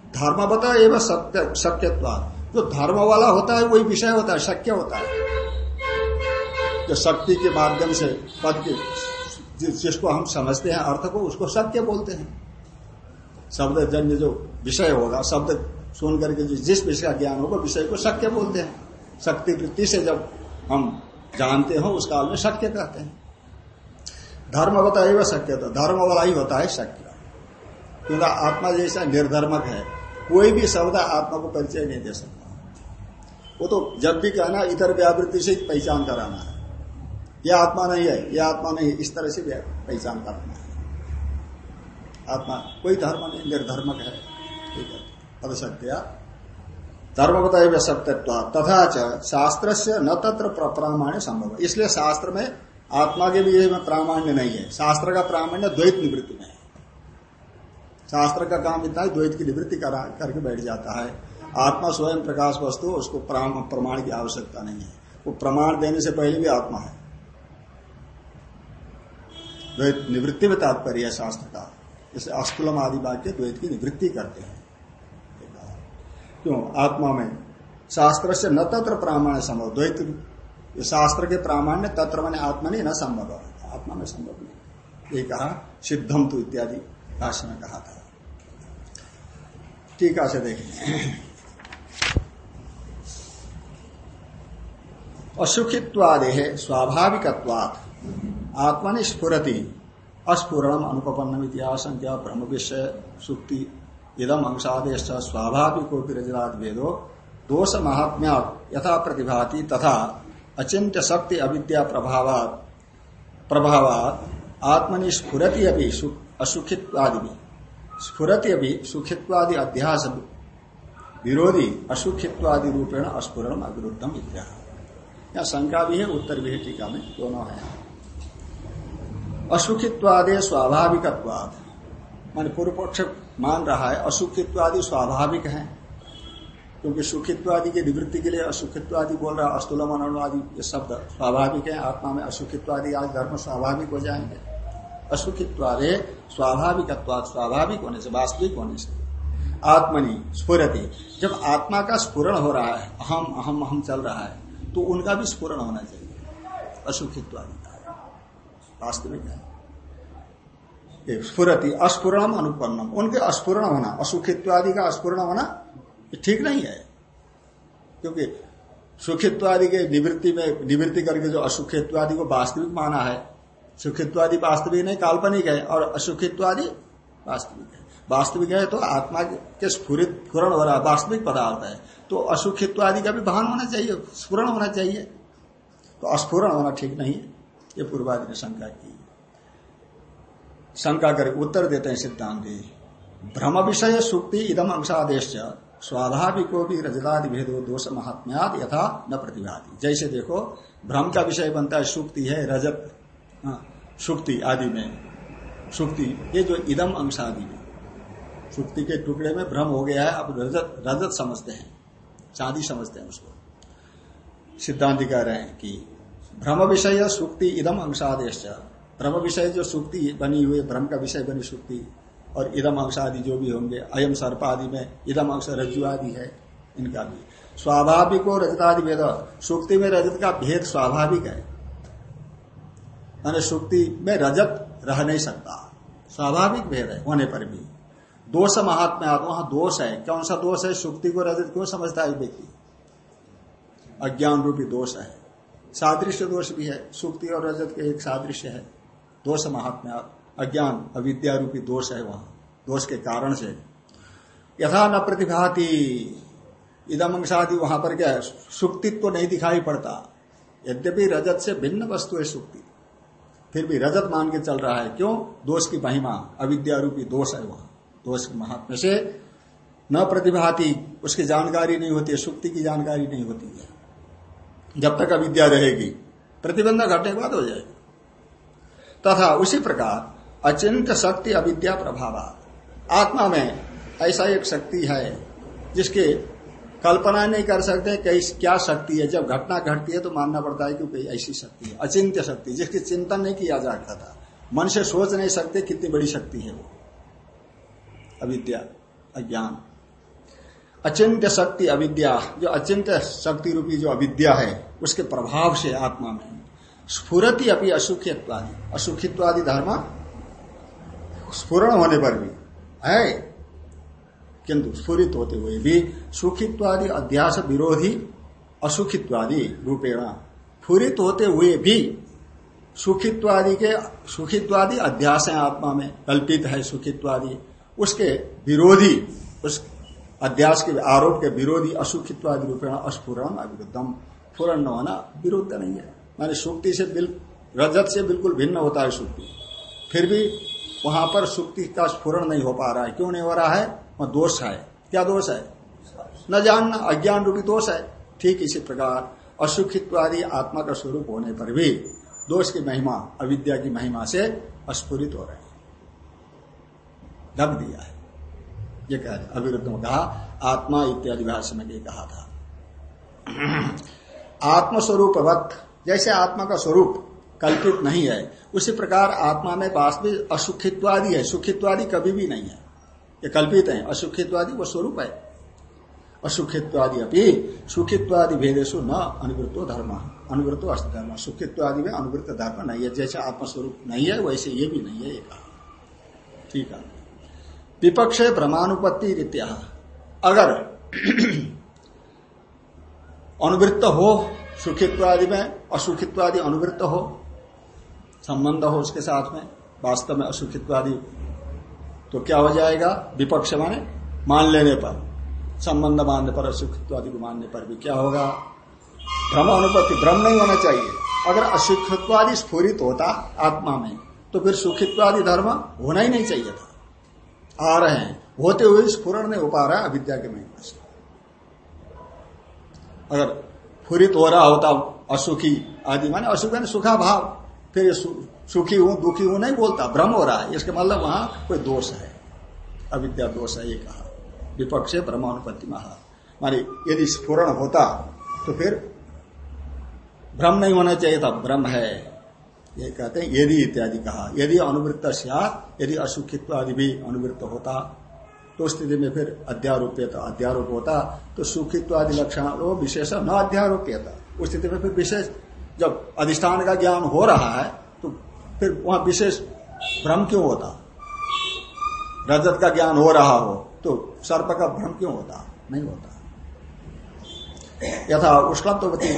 धर्म बता एवं सत्य शक्यत्व जो धर्म वाला होता है, वही विषय होता है, शक्य होता है। जो शक्ति के माध्यम से पद के जिसको हम समझते हैं, अर्थ को, उसको शक्य बोलते हैं। शब्द जन्य जो विषय होगा, शब्द सुन करके जिस विषय का ज्ञान होगा, विषय को शक्य बोलते हैं। शक्ति वृत्ति से जब हम जानते हो, उस काल में शक्य कहते हैं। धर्म होता है वह शक्य तो धर्म वाला ही होता है शक्य। क्योंकि आत्मा जैसा निर्धर्मक है, कोई भी शब्द आत्मा को परिचय नहीं दे सकता। वो तो जब भी कहना इतर व्यावृत्ति से पहचान कराना है। यह आत्मा नहीं है यह आत्मा नहीं, इस तरह से पहचान कराना है। आत्मा, कोई धर्म नहीं, निर्धर्मक है। ठीक है पदशक्तिया धर्मवत एवं सत्यत्व तथा शास्त्र से न तत्र प्रामाण्य संभव इसलिए शास्त्र में आत्मा के विषय में प्रामाण्य नहीं है। शास्त्र का प्रामाण्य द्वैत निवृत्ति में है। शास्त्र का काम इतना है, द्वैत की निवृत्ति करके बैठ जाता है। आत्मा स्वयं प्रकाश वस्तु, उसको प्रमाण की आवश्यकता नहीं है। वो प्रमाण देने से पहले भी आत्मा है। द्वैत निवृत्ति में तात्पर्य है शास्त्र का। इसे अस्कुलम आदि वाक्य द्वैत की निवृत्ति करते हैं। क्यों? आत्मा में शास्त्र से न तत्र प्रामाण्य संभव, द्वैत शास्त्र के प्रामाण्य तत्र मैंने आत्मा नहीं न संभव आत्मा में संभव नहीं। ये कहा, सिद्धम तो इत्यादि भाषण में कहा था। टीका से देखें असुखित्वादे स्वाभाविकवाद आत्मनि स्फुरति, अस्फुरणम अनुपन्नम इतिहास ब्रह्म विषय सुक्ति, इदम अंशादेश स्वाभाविको विरजराज वेदो दोष महात्म्या यथा प्रतिभाति तथा अचिंत्य शक्ति अविद्या प्रभाव प्रभावात, आत्मनि स्फुरति अभी असुखित्वादि भी स्फुरति अभी सुखित्वादि अध्यास विरोधी असुखित्वादि रूपेण अस्फुरण अविरुद्धम विद्या यहाँ शंका भी है उत्तर भी है टीका में दोनों है। असुखित्वादे स्वाभाविकवाद मान पूर्व पक्ष मान रहा है, असुखित्वादि स्वाभाविक है। क्योंकि सुखित्वादि की निवृत्ति के लिए असुखित्वादि बोल रहा अस्तुल मनोवादि ये शब्द स्वाभाविक है, आत्मा में असुखित्वादि आज धर्म स्वाभाविक हो जाएँगे। असुखित्वादे स्वाभाविक स्वाभाविक होने से, वास्तविक होने से। आत्मनि स्फुरति, जब आत्मा का स्फुरण हो रहा है, अहम अहम अहम चल रहा है तो उनका भी स्फुरण होना चाहिए। असुखित्वादि का वास्तविक है। स्फुरति, अस्फुरणम अनुपन्नम, उनके अस्फुरण होना, असुखित्वादि का अस्फुरण होना ठीक नहीं है। क्योंकि सुखित्वादि के निवृत्ति में, निवृत्ति करके जो असुखित्वादि को वास्तविक माना है, सुखित्वादि वास्तविक नहीं, काल्पनिक है, और असुखित्वादि वास्तविक है। वास्तविक है तो आत्मा के स्फुरित स्फुरण हो रहा वास्तविक पदार्थ है। तो असुखित्वादि का भी भान होना चाहिए, स्फुरण होना चाहिए। तो अस्फुरण होना ठीक नहीं है। ये पूर्वादि ने शंका की। शंका कर उत्तर देते हैं सिद्धांत। भ्रम विषय सुक्ति इदम अंशादेश स्वाभाविको भी रजतादि भेदो दोष महात्म्याद यथा न प्रतिभाति जैसे देखो भ्रम का विषय बनता है सुक्ति है रजत हाँ, सुक्ति आदि में। सुक्ति ये जो इदम अंश आदि में सुक्ति के टुकड़े में भ्रम हो गया है अब रजत रजत समझते हैं। चांदी समझते हैं उसको। सिद्धांति कह रहे हैं कि भ्रम विषय सुक्ति इदम अंशादेश भ्रम विषय जो सुक्ति बनी हुई भ्रम का विषय बनी सुक्ति और इदम अंश आदि जो भी होंगे, अयम सर्प आदि में इदम अंश रज्जु आदि है, इनका भी। स्वाभाविक हो रजतादि भेद, सुक्ति में रजत का भेद स्वाभाविक है। मैंने सुक्ति में रजत रह नहीं सकता। स्वाभाविक भेद है, होने पर भी। दोष महात्मा वहाँ दोष है। कौन सा दोष है? सुक्ति को रजत क्यों समझता है व्यक्ति। अज्ञान रूपी दोष है। सादृश्य दोष भी है। सुक्ति और रजत के एक सादृश्य है। दोष महात्मा अज्ञान अविद्या रूपी दोष है वहाँ। दोष के कारण से। यथा न प्रतिभाती इदम अंशादि वहाँ पर क्या है? सुक्तित्व तो नहीं दिखाई पड़ता। यद्यपि रजत से भिन्न वस्तु है सुक्ति। फिर भी रजत मान के चल रहा है। क्यों? दोष की महिमा अविद्या रूपी दोष है वहाँ। दोष के महात्मा से न प्रतिभाती, उसकी जानकारी नहीं होती है, सुक्ति की जानकारी नहीं होती है। जब तक अविद्या रहेगी, प्रतिबंध घटने के बाद हो जाएगी। तथा उसी प्रकार अचिंत शक्ति अविद्या प्रभाव। आत्मा में ऐसा एक शक्ति है, जिसके कल्पना नहीं कर सकते क्या शक्ति है। जब घटना घटती है तो मानना पड़ता है कि ऐसी शक्ति है अचिंत्य शक्ति, जिसकी चिंतन नहीं किया जा सकता मन से सोच नहीं सकते कितनी बड़ी शक्ति है वो। अविद्या, अज्ञान। अचिंत्य शक्ति अविद्या, जो अचिंत्य शक्ति रूपी जो अविद्या है, उसके प्रभाव से आत्मा में स्फुरति अपनी असुखित्वादि। असुखित्वादि धर्म स्फुरण होने पर भी है। किंतु स्फुरित होते हुए भी सुखित्वादि अध्यास विरोधी असुखित्वादि रूपेण फूरित होते हुए भी सुखित्वादि के सुखित्वादि अध्यास है आत्मा में, कल्पित है सुखित्वादि। उसके विरोधी, उस अध्यास के आरोप के विरोधी असुखित्वादि रूपेण अस्फुरन अविरुद्धम। फुरन न होना विरुद्ध नहीं है। माने सुक्ति से रजत से बिल्कुल भिन्न होता है सुक्ति। फिर भी वहाँ पर सुक्ति का स्फुरन नहीं हो पा रहा है। क्यों नहीं हो रहा है? वह दोष है। क्या दोष है? न जानना, अज्ञान रूपी दोष है। ठीक इसी प्रकार असुखित्वादी आत्मा का स्वरूप होने पर भी दोष की महिमा, अविद्या की महिमा से अस्फुरित हो रहे ढक दिया है। ये कह रहे अविरुद्ध कहा, आत्मा इत्यादि भाषा में ये कहा था। *clears throat* आत्मस्वरूपवत, जैसे आत्मा का स्वरूप कल्पित नहीं है। उसी प्रकार आत्मा में वास्तविक असुखित्वादी है। सुखित्वादी कभी भी नहीं है। ये कल्पित है। असुखित्वादी वो स्वरूप है। असुखित्वादि अभी सुखित्वादि भेदेशु न अनुवृत्तो धर्म। अनुवृत्तो अस्त धर्म। सुखित्वादि में अनुवृत्त धर्म नहीं है। जैसे आत्मस्वरूप नहीं है, वैसे ये भी नहीं है, ये कहा। ठीक है। विपक्ष भ्रमानुपत्ति रित्या अगर अनुवृत्त हो, सुखित्वादि में असुखित्वादि अनुवृत्त हो संबंध हो उसके साथ में, वास्तव में असुखित्वादि तो क्या हो जाएगा? विपक्ष माने मान लेने पर। संबंध मानने पर, असुखत्वादि को मानने पर भी क्या होगा? भ्रम अनुपत्ति, भ्रम नहीं होना चाहिए। अगर असुखत्वादि स्फूरित होता आत्मा में तो फिर सुखित्वादि धर्म होना ही नहीं चाहिए था। आ रहे हैं। होते हुए स्फुरण नहीं हो पा रहा है अविद्या के महिमा से। अगर फुरित हो रहा होता असुखी आदि, माने असुख सुखा भाव फिर सुखी हूँ, दुखी हूँ, नहीं बोलता, भ्रम हो रहा है। इसके मतलब वहाँ कोई दोष है। अविद्या दोष है, ये कहा। विपक्ष है ब्रह्मानुपत्ति महा। मानी यदि स्फुरण होता तो फिर भ्रम नहीं होना चाहिए था, भ्रम है। ये कहते हैं, यदि इत्यादि कहा। यदि अनुवृत्त यदि असुखित्व आदि भी अनुवृत्त होता तो स्थिति में फिर अध्यारोप्य अध्यारोप होता तो सुखित्व आदि लक्षण वो विशेष न अध्यारोप्य था उस स्थिति में फिर विशेष जब अधिष्ठान का ज्ञान हो रहा है तो फिर वहाँ विशेष भ्रम क्यों होता? रजत का ज्ञान हो रहा हो तो सर्प का भ्रम क्यों होता? नहीं होता। यथा उष्णत्वती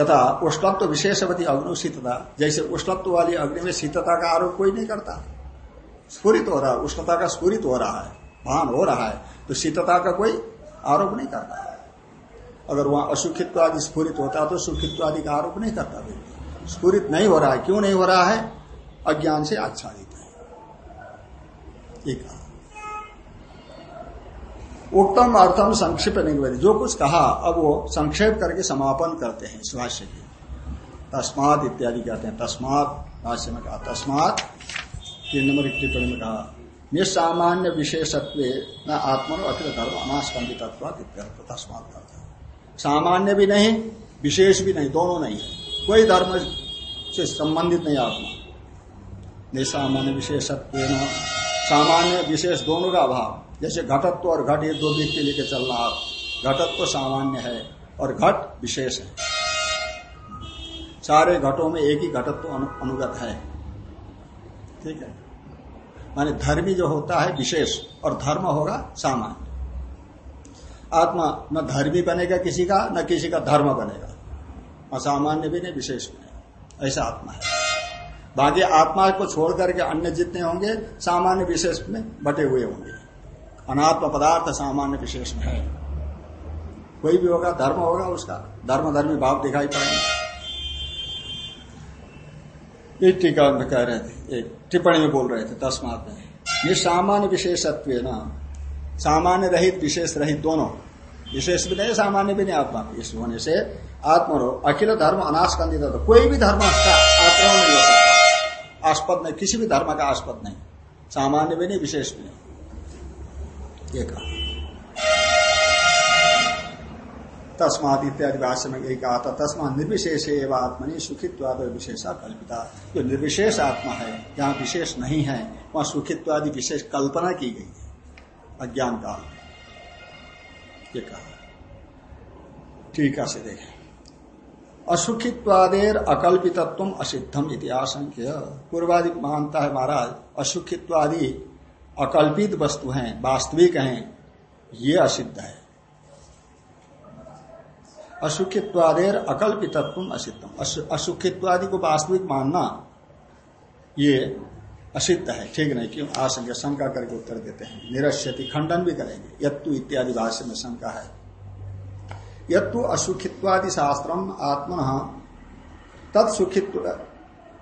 यथा उष्णत्व विशेषवती अग्नि शीतता। जैसे उष्णत्व वाली अग्नि में शीतता का आरोप कोई नहीं करता। स्फूरित हो रहा है, उष्णता का स्फूरित हो रहा है, भान हो रहा है तो शीतता का कोई आरोप नहीं करता। अगर वहाँ असुखित्व आदि स्फूरित होता तो सुखित्व आदि का आरोप नहीं करता व्यक्ति स्फूरित नहीं हो रहा है। क्यों नहीं हो रहा है? अज्ञान से आच्छादित है। उत्तम अर्थम संक्षिप्त निर्वधि जो कुछ कहा, अब वो संक्षेप करके समापन करते हैं भाष्य की। तस्मात इत्यादि कहते हैं। तस्मात भाष्य में कहा। तस्मात तीन नंबर टिप्पणी में कहा। निसामान्य विशेषत्व न आत्मनो अखिल धर्म अनास्कंदित तस्मात सामान्य भी नहीं, विशेष भी नहीं, दोनों नहीं है। कोई धर्म से संबंधित नहीं आत्मा। निसामान्य विशेषत्व सामान्य, विशेष दोनों का अभाव। जैसे घटत्व और घट, ये दो व्यक्ति लेके चलना आप। घटत्व सामान्य है और घट विशेष है। सारे घटों में एक ही घटत्व अनुगत है। ठीक है? माने धर्मी जो होता है विशेष और धर्म होगा सामान्य। आत्मा न धर्मी बनेगा किसी का, न किसी का धर्म बनेगा। असामान्य भी नहीं, विशेष भी नहीं। ऐसा आत्मा है। बाकी आत्मा को छोड़ करके अन्य जितने होंगे, सामान्य विशेष में बटे हुए होंगे। अनात्म पदार्थ सामान्य विशेष में है। कोई भी होगा, धर्म होगा उसका। धर्म धर्मी भाव दिखाई पड़ेंगे। एक टीका में कह रहे थे, एक टिप्पणी में बोल रहे थे तस्मात में। ये सामान्य विशेषत्व ना। सामान्य रहित, विशेष रहित दोनों। विशेष भी नहीं, सामान्य भी नहीं, आत्मा इस होने से आत्मा अखिल धर्म अनास्कंदित तो कोई भी धर्म का आक्रमण नहीं हो सकता। आस्पद नहीं, किसी भी धर्म का आस्पद नहीं। सामान्य भी नहीं, विशेष भी नहीं। कहा। तस्मात इत्यादि भाष्य में यही कहा था तस्मा निर्विशेष एवं आत्मनि सुखित्वाद विशेषा कल्पिता। जो निर्विशेष आत्मा है, जहाँ विशेष नहीं है, वहाँ सुखित्वादि विशेष कल्पना की गई अज्ञान काल। ये कहा। है से देखें। असुखित्वादेर अकल्पितत्व असिद्धम इतिहास पूर्वादि मानता है महाराज, असुखित्वादि अकल्पित वस्तु हैं, वास्तविक हैं, ये असिद्ध है। असुखित्वादेर अकल्पितत्व असिद्धम। असुखित्वादि को वास्तविक मानना, ये असिद्ध है, ठीक नहीं, क्यों? आशंका, शंका करके उत्तर देते हैं। निरस्यति, खंडन भी करेंगे। यत्तु इत्यादि भाष्य में शंका है। यत्तु असुखित्वादि शास्त्रम आत्मन तत्सुखित्व,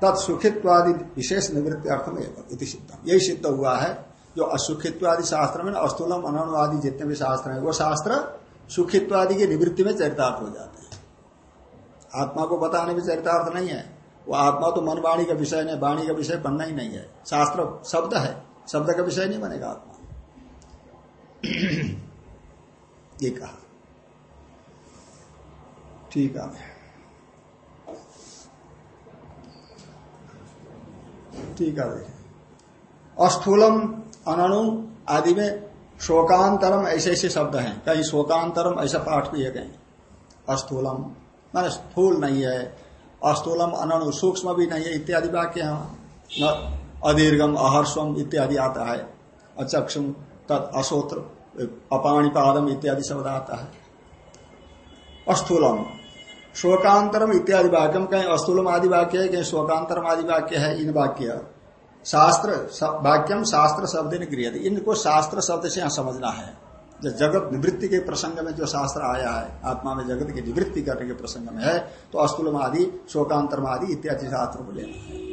तत्सुखित्वादि विशेष निवृत्ति अर्थ में सिद्धम। यही सिद्ध हुआ है, जो असुखित्वादि शास्त्र में अस्तुलम अननुवादी जितने भी शास्त्र हैं, वो शास्त्र सुखित्वादि की निवृत्ति में चरितार्थ हो जाते हैं। आत्मा को बताने में चरितार्थ नहीं है। वो आत्मा तो मन वाणी का विषय नहीं, वाणी का विषय बनना ही नहीं है। शास्त्र शब्द है, शब्द का विषय नहीं बनेगा आत्मा। *clears throat* ये कहा। ठीक है। ठीक है अस्थूलम अनु आदि में शोकांतरम ऐसे ऐसे शब्द हैं। कहीं शोकांतरम ऐसा पाठ भी है कहीं। अस्थूलम, माने स्थूल नहीं है। अस्थूलम अनु सूक्ष्म भी नहीं है। इत्यादि वाक्य न, अदीर्घम अहर्षम इत्यादि आता है। अचक्षुम, तत् अशोत्र, अपाणिपादम इत्यादि शब्द आता है। अस्थूलम शोकांतरम इत्यादि वाक्यम कहीं अस्थूलम आदि वाक्य है, कहीं शोकांतरम आदि वाक्य है, इन वाक्य। शास्त्र वाक्यम शास्त्र शब्द ने गृह इनको शास्त्र शब्द से यहाँ समझना है। जो जगत निवृत्ति के प्रसंग में जो शास्त्र आया है, आत्मा में जगत की निवृत्ति करने के प्रसंग में है तो अस्तुलम आदि शोकांतरम आदि इत्यादि शास्त्र को लेना है।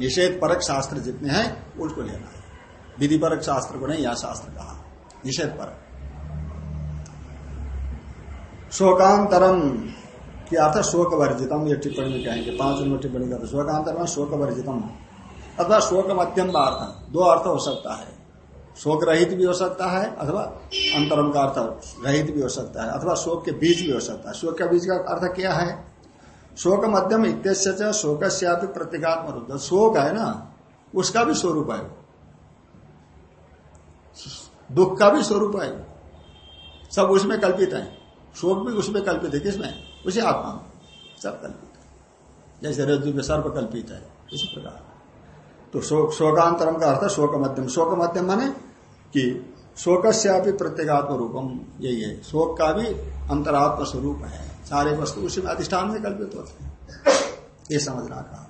निषेध परक शास्त्र जितने हैं, उनको लेना है। विधि परक शास्त्र को नहीं यह शास्त्र कहा। निषेध परक। शोकांतरम, की अर्थ शोक वर्जितम ये टिप्पणी में कहेंगे, पाँच नंबर टिप्पणी करते शोकांतरम शोक वर्जितम अथवा शोक मध्यम अर्थ दो अर्थ हो सकता है। शोक रहित भी हो सकता है अथवा अंतरम का अर्थ रहित भी हो सकता है, अथवा शोक के बीच भी हो सकता है। शोक के बीच का अर्थ क्या है? शोक मध्यम इत्यस्य शोक से प्रत्येगात्म रूप। शोक है ना, उसका भी स्वरूप है दुख का भी स्वरूप है सब उसमें कल्पित है। शोक भी उसमें कल्पित है। किसमें? उसी आत्मा में। सब कल्पित है। जैसे रज्जु में सर्व कल्पित है, इसी प्रकार। तो शोक शोकांतरम का अर्थ है शोक मध्यम। शोक मध्यम माने कि शोक से प्रत्येगात्म रूपम यही है शोक का भी अंतरात्म स्वरूप है। सारे वस्तु उसी में अधिष्ठान में कल्पित होते हैं। ये समझना कहा।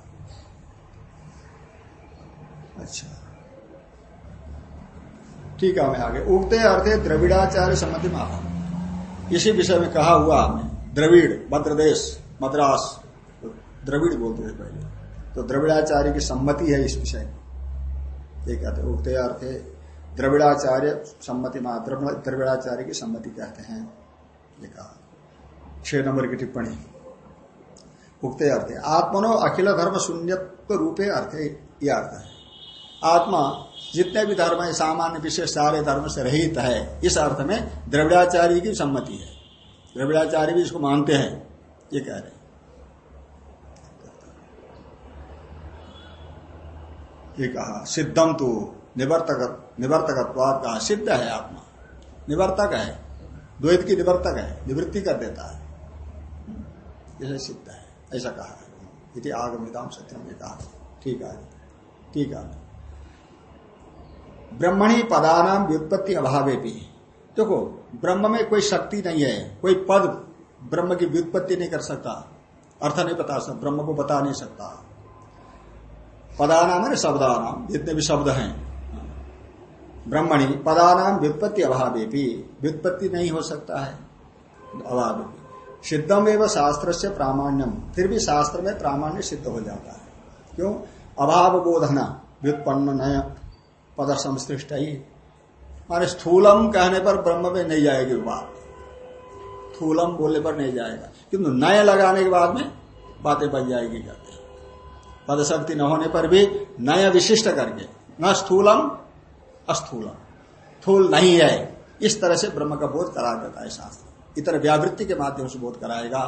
अच्छा। ठीक है, हमें आगे। उगते अर्थे द्रविड़ाचार्य सम्मति महा इसी विषय में कहा हुआ हमने, द्रविड़ मद्रदेश मद्रास, द्रविड़ बोलते थे पहले। तो द्रविड़ाचार्य की सम्मति है इस विषय में। ये कहते उगते अर्थे द्रविड़ाचार्य सम्मति मात्र, द्रविड़ाचार्य की सम्मति कहते हैं। ये कहा। छह नंबर की टिप्पणी। उगते अर्थ, आत्मनो अखिल धर्म शून्यत्व रूपे अर्थ यह अर्थ है। आत्मा जितने भी धर्म है, सामान्य, विशेष, सारे धर्म से रहित है, इस अर्थ में द्रविड़ाचार्य की सम्मति है। द्रविड़ाचार्य भी इसको मानते हैं, ये कह रहे ये कहा सिद्धम तो निवर्तक निवर्तकत्वाद कहा सिद्ध है आत्मा। निवर्तक है। द्वैत की निवर्तक है। निवृत्ति कर देता है। यह सिद्ध है। ऐसा कहा है। यदि आगमिताम सत्यम ने कहा ठीक है। ठीक है। ब्रह्मणी पदानाम व्युत्पत्ति अभावे भी देखो, ब्रह्म में कोई शक्ति नहीं है। कोई पद ब्रह्म की व्युत्पत्ति नहीं कर सकता। अर्थ नहीं बता सकता। ब्रह्म को बता नहीं सकता। पदानाम है शब्दानाम जितने भी शब्द हैं। ब्रह्मणी पदानाम व्युत्पत्ति अभावे व्युत्पत्ति नहीं हो सकता है। अभाव। सिद्धम एवं शास्त्र से प्रामाण्यम, फिर भी शास्त्र में प्रामाण्य सिद्ध हो जाता है। क्यों? अभाव बोधना व्युत्पन्न नया पद संश्लिष्ट ही माने स्थूलम कहने पर ब्रह्म में नहीं जाएगी बात। स्थूलम बोलने पर नहीं जाएगा। किंतु नए लगाने के बाद में बातें बन जाएगी कहते पद शक्ति न होने पर भी नया विशिष्ट करके, न स्थूलम अस्थूलम स्थूल नहीं है। इस तरह से ब्रह्म का बोध करा देता है शास्त्र। इतर व्यावृत्ति के माध्यम से बोध कराएगा,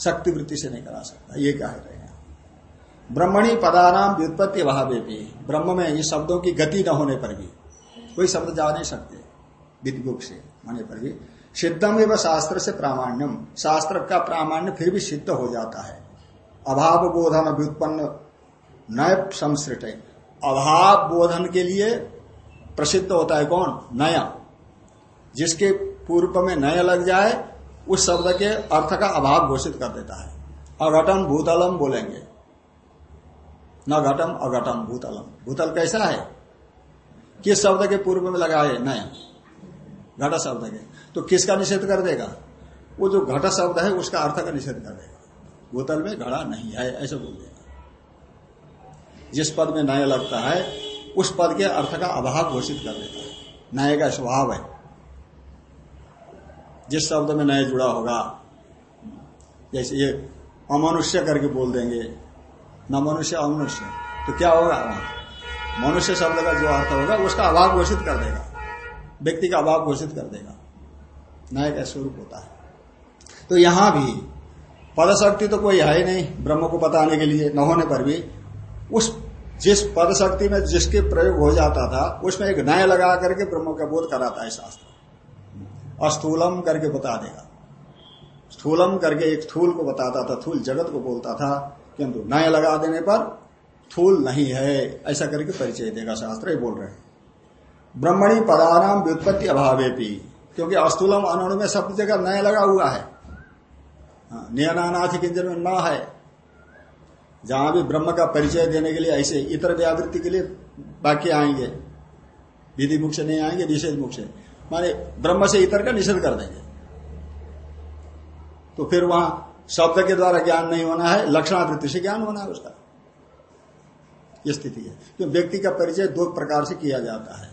शक्ति वृत्ति से नहीं करा सकता। ये कह रहे हैं ब्रह्मणी पदानाम व्युत्पत्ति भावे भी ब्रह्म में ये शब्दों की गति न होने पर भी, कोई शब्द जा नहीं सकते विद्युक से होने पर भी। सिद्धम एवं शास्त्र से प्रामाण्यम। शास्त्र का प्रामाण्य फिर भी सिद्ध हो जाता है। अभाव बोधन व्युत्पन्न नय संश्रित अभाव बोधन के लिए प्रसिद्ध होता है कौन? नया। जिसके पूर्व में नया लग जाए, उस शब्द के अर्थ का अभाव घोषित कर देता है। अघटन भूतलम बोलेंगे। न घटम, अघटम भूतलम। भूतल कैसा है? किस शब्द के पूर्व में लगा है? नया। घट शब्द के। तो किसका निषेध कर देगा? वो जो घट शब्द है, उसका अर्थ का निषेध कर देगा। भूतल में घड़ा नहीं है, ऐसे बोल देगा। जिस पद में नया लगता है उस पद के अर्थ का अभाव घोषित कर देता है। नए का स्वभाव है। जिस शब्द में नए जुड़ा होगा, जैसे ये अमनुष्य करके बोल देंगे, न मनुष्य, अमनुष्य तो क्या होगा वहाँ? मनुष्य शब्द का जो अर्थ होगा, उसका अभाव घोषित कर देगा। व्यक्ति का अभाव घोषित कर देगा। नए का स्वरूप होता है। तो यहाँ भी पद शक्ति तो कोई है ही नहीं, ब्रह्म को बताने के लिए, न होने पर भी, उस जिस पद शक्ति में जिसके प्रयोग हो जाता था उसमें एक नया लगा करके ब्रह्म का बोध कराता है शास्त्र। अस्थूलम करके बता देगा। स्थूलम करके एक थूल को बताता था थूल जगत को बोलता था किंतु नया लगा देने पर थूल नहीं है ऐसा करके परिचय देगा शास्त्र ये बोल रहे हैं। ब्रह्मणी पदानाम व्युत्पत्ति अभावे भी क्योंकि अस्थूलम अनु में सब जगह नया लगा हुआ है। हाँ, नियनानाथ किंजन में न है। जहाँ भी ब्रह्म का परिचय देने के लिए, ऐसे इतर व्यावृत्ति के लिए वाक्य आएँगे। विधि मुख से नहीं आएँगे, निषेध मुख से माने ब्रह्म से इतर का निषेध कर देंगे। तो फिर वहाँ शब्द के द्वारा ज्ञान नहीं होना है, लक्षणावृत्ति से ज्ञान होना है उसका। यह स्थिति है। तो व्यक्ति का परिचय दो प्रकार से किया जाता है।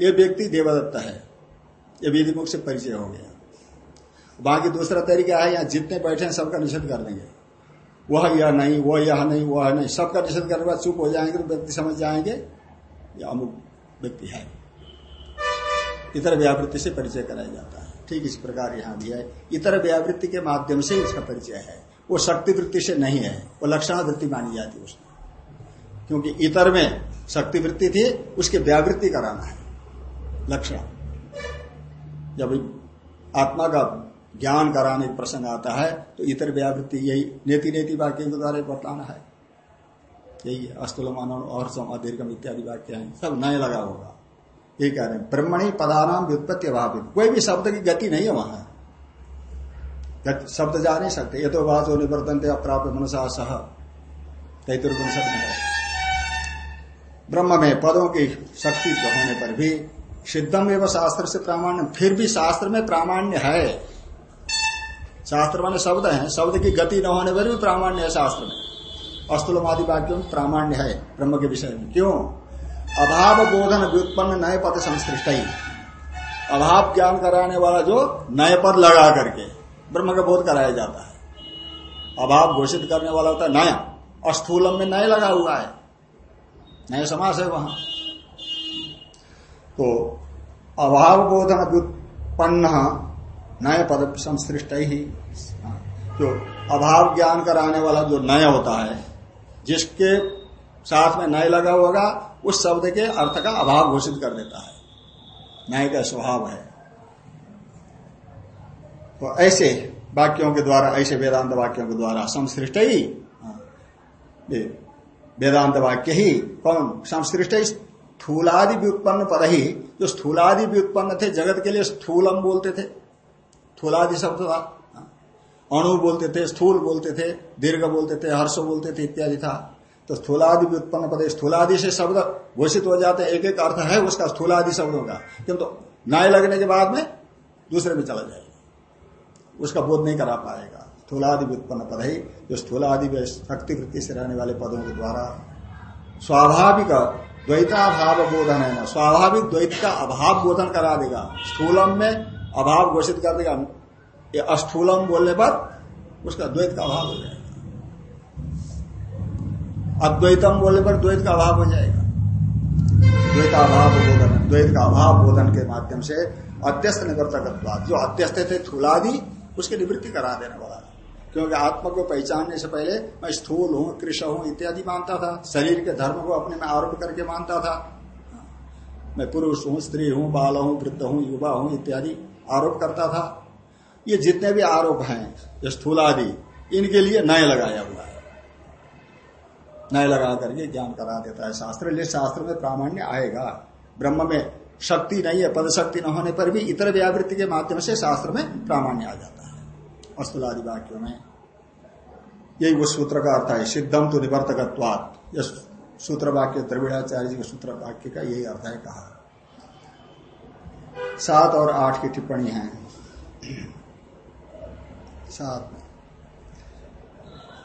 ये व्यक्ति देवदत्त है, ये विधि मुख से परिचय हो गया। बाकी दूसरा तरीका है, यहाँ जितने बैठे हैं, सबका निषेध कर देंगे। वह यह नहीं, वह यह नहीं, वह नहीं। सबका निषेध करने बाद चुप हो जाएँगे तो व्यक्ति समझ जाएँगे, या अमुक व्यक्ति है। इतर व्यावृत्ति से परिचय कराया जाता है। ठीक इस प्रकार यहाँ भी है। इतर व्यावृत्ति के माध्यम से इसका परिचय है। वो शक्ति वृत्ति से नहीं है। वो लक्षणावृत्ति मानी जाती है उसमें। क्योंकि इतर में शक्ति वृत्ति थी, उसकी व्यावृत्ति कराना है। लक्षण। जब आत्मा का ज्ञान कराने का प्रसंग आता है तो इतर व्यावृत्ति यही नेति नेति वाक्य के द्वारा बताना है। यही है अस्तुलमान और दीर्घम इत्यादि वाक्य हैं, सब नए लगा होगा। ये कह रहे हैं, ब्रह्मणी पदानाम व्युत्पत्ति अभाव कोई भी शब्द की गति नहीं है वहाँ। शब्द जा नहीं सकते। ये तो बात निवर्तन थे अप्राप्त मनसा सह। तैतुर्पनिषद में ब्रह्म में पदों की शक्ति होने पर भी सिद्धम एवं शास्त्र से प्रामाण्य। फिर भी शास्त्र में प्रामाण्य है। शास्त्र माने शब्द है, शब्द की गति न होने पर भी प्रामाण्य है शास्त्र में। अस्तुलमादि वाक्यों में प्रामाण्य है ब्रह्म के विषय में। क्यों? अभाव बोधन व्युत्पन्न नए पद संश्लिष्ट ही अभाव ज्ञान कराने वाला जो नए पद लगा करके ब्रह्म का बोध कराया जाता है। अभाव घोषित करने वाला होता है नया। अस्थूलम में नए लगा हुआ है। नए समास है वहाँ। तो अभाव बोधन व्युत्पन्न नए पद संश्लिष्ट ही जो अभाव ज्ञान कराने वाला जो नया होता है जिसके साथ में नय लगा होगा उस शब्द के अर्थ का अभाव घोषित कर देता है। न्याय का स्वभाव है। तो ऐसे वाक्यों के द्वारा ऐसे वेदांत वाक्यों के द्वारा संश्रिष्ट हाँ, वेदांत वाक्य ही कौन? संश्रिष्ट ही स्थूलादि व्युत्पन्न पद ही जो स्थूलादि व्युत्पन्न थे जगत के लिए स्थूलम बोलते थे। स्थूलादि शब्द था। हाँ, अणु बोलते थे स्थूल बोलते थे दीर्घ बोलते थे हर्ष बोलते थे इत्यादि था। तो स्थूलादि व्युत्पन्न पद स्थूलादि से शब्द घोषित हो जाते एक एक अर्थ है उसका स्थूलादि शब्दों का। किंतु तो न्याय लगने के बाद में दूसरे में चला जाएगा। उसका बोध नहीं करा पाएगा। स्थूलादि भी उत्पन्न पद ही। जो स्थूलादि शक्ति वृत्ति से रहने वाले पदों के द्वारा स्वाभाविक द्वैताभाव बोधन है ना स्वाभाविक द्वैत का अभाव बोधन करा देगा। स्थूलम में अभाव घोषित कर देगा ये अस्थूलम बोलने पर उसका द्वैत का अभाव हो जाएगा। अद्वैतम बोलने पर द्वैत का अभाव हो जाएगा। द्वैताभाव बोधन, द्वैत का अभाव बोधन के माध्यम से अध्यस्त निवर्तक जो अत्यस्त थे थूलादि उसकी निवृत्ति करा देने वाला। क्योंकि आत्मा को पहचानने से पहले मैं स्थूल हूँ, कृष हूँ, इत्यादि मानता था। शरीर के धर्म को अपने में आरोप करके मानता था। मैं पुरुष हूँ, स्त्री हूँ, बाल हूँ, वृद्ध हूँ, युवा हूँ, इत्यादि। आरोप करता था। ये जितने भी आरोप हैं स्थूल आदि इनके लिए नय लगाया हुआ है। नय लगा करके ज्ञान करा देता है शास्त्र। लिए शास्त्र में प्रामाण्य आएगा। ब्रह्म में शक्ति नहीं है पद शक्ति न होने पर भी इतर व्यावृत्ति के माध्यम से शास्त्र में प्रामाण्य आ जाता है। अस्तुलादि वाक्यों में यही वो सूत्र का अर्थ है सिद्धम तो निवर्तकत्वात। सूत्र वाक्य द्रविड़ाचार्य जी के सूत्र वाक्य का यही अर्थ है कहा। सात और आठ की टिप्पणी है। सात।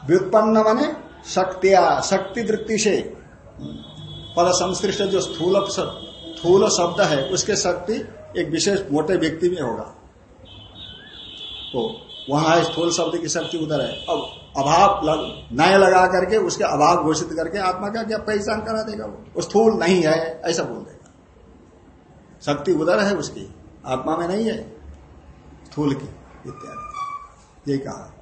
व्युत्पन्न माने शक्तिया शक्ति वृत्ति से। पद संश्रिष्ट जो स्थूल स्थूल शब्द है उसके शक्ति एक विशेष मोटे व्यक्ति में होगा। तो वहाँ स्थूल शब्द की शक्ति उधर है। अब अभाव लग, नए लगा करके उसके अभाव घोषित करके आत्मा का क्या पहचान करा देगा वो? स्थूल नहीं है ऐसा बोल देगा शक्ति उधर है उसकी, आत्मा में नहीं है, स्थूल की इत्यादि। यही कहा।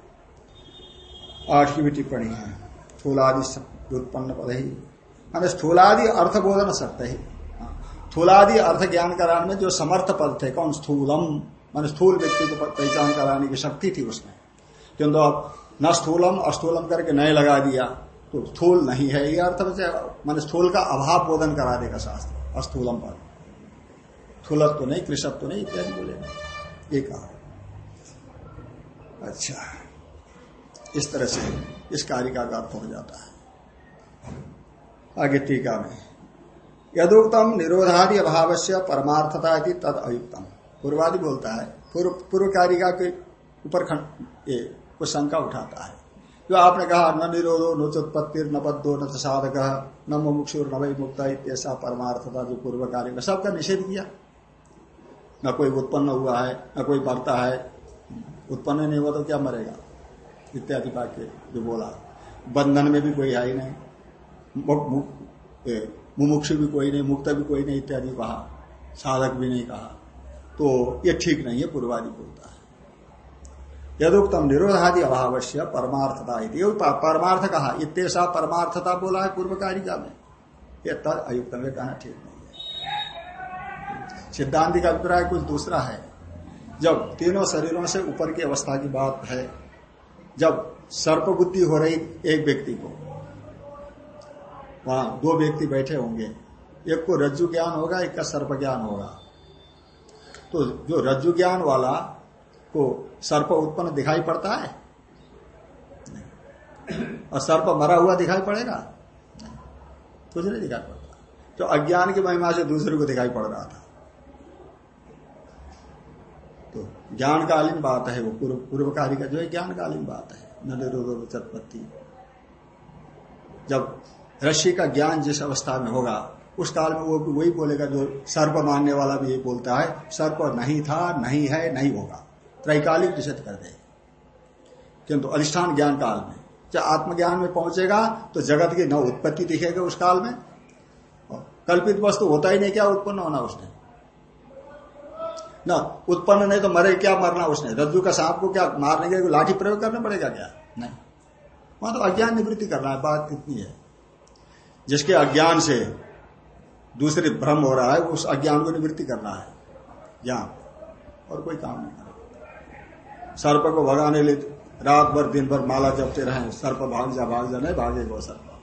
आठ की भी टिप्पणी है, स्थूलादि उत्पन्न पद ही। मान स्थूलादि अर्थ बोधन सकते ही। स्थूलादि अर्थ ज्ञान कराने में जो समर्थ पद थे, कौन? स्थूलम। मान स्थूल व्यक्ति को पहचान कराने की शक्ति थी उसमें। किंतु अब न स्थूलम, अस्थूलम करके नए लगा दिया तो स्थूल नहीं है। ये अर्थ मान स्थूल का अभाव बोधन करा देगा शास्त्र, अस्थूलम पर स्थूलत्व तो नहीं कृषत्व तो नहीं, इत्यादि बोलेगा ये कहा। अच्छा। इस तरह से इस कार्य का अर्थ हो जाता है। आगे टीका में। यदुक्तम निरोधादि अभाव से परमार्थता तद अयुक्तम। पूर्वादि बोलता है, पूर्व पूर्व कारिका के ऊपर ये कुछ शंका उठाता है। जो आपने कहा, न निरोधो, न चुत्पत्ति न बद्धो, न साधक, न मुमुक्षुर, न वही मुक्ता इत्यसा परमार्थता जो पूर्व कार्य में सबका निषेध किया। न कोई उत्पन्न हुआ है, न कोई मरता है। उत्पन्न नहीं हुआ तो क्या मरेगा? इत्यादि वाक्य जो बोला। बंधन में भी कोई है ही नहीं। मुमुक्षु भी कोई नहीं, मुक्त भी कोई नहीं, इत्यादि कहा। साधक भी नहीं कहा। तो ये ठीक नहीं है, पूर्वादि बोलता है। यदोक्तम निरोधादि अभाव से परमार्थता परमार्थ कहा। इतना परमार्थता बोला है पूर्व कारिका में। ये तद अयुक्त में कहना ठीक नहीं सिद्धांत का अभिप्राय कुछ दूसरा है। जब तीनों शरीरों से ऊपर की अवस्था की बात है, जब सर्प बुद्धि हो रही एक व्यक्ति को, वहाँ दो व्यक्ति बैठे होंगे। एक को रज्जु ज्ञान होगा, एक का सर्प ज्ञान होगा। तो जो रज्जु ज्ञान वाला को सर्प उत्पन्न दिखाई पड़ता है? और सर्प मरा हुआ दिखाई पड़ेगा? कुछ नहीं दिखाई पड़ता। जो अज्ञान की महिमा से दूसरे को दिखाई पड़ रहा था तो ज्ञानकालीन बात है वो, पूर्व पूर्वकारी का जो है ज्ञानकालीन बात है न जब ऋषि का ज्ञान जिस अवस्था में होगा, उस काल में वो वही बोलेगा जो सर्प मानने वाला भी ये बोलता है, सर्प नहीं था, नहीं है, नहीं होगा। त्रैकालिक निषेध कर दे। किंतु अधिष्ठान ज्ञान काल में, जब आत्मज्ञान में पहुंचेगा तो जगत की न उत्पत्ति दिखेगा उस काल में। कल्पित वस्तु होता ही नहीं, क्या उत्पन्न होना उसने? न, उत्पन्न नहीं तो मरे, क्या मरना उसने? रज्जु का सांप को क्या मारने के लाठी प्रयोग करना पड़ेगा क्या? नहीं। वहाँ तो अज्ञान निवृत्ति करना है, बात इतनी है। जिसके अज्ञान से दूसरे भ्रम हो रहा है उस अज्ञान को निवृत्ति करना है। ज्ञान और कोई काम नहीं करना। सर्प को भगाने ले रात भर दिन भर माला जपते रहे। सर्प भाग जा भाग जा नहीं, भागेगा वो सर्प।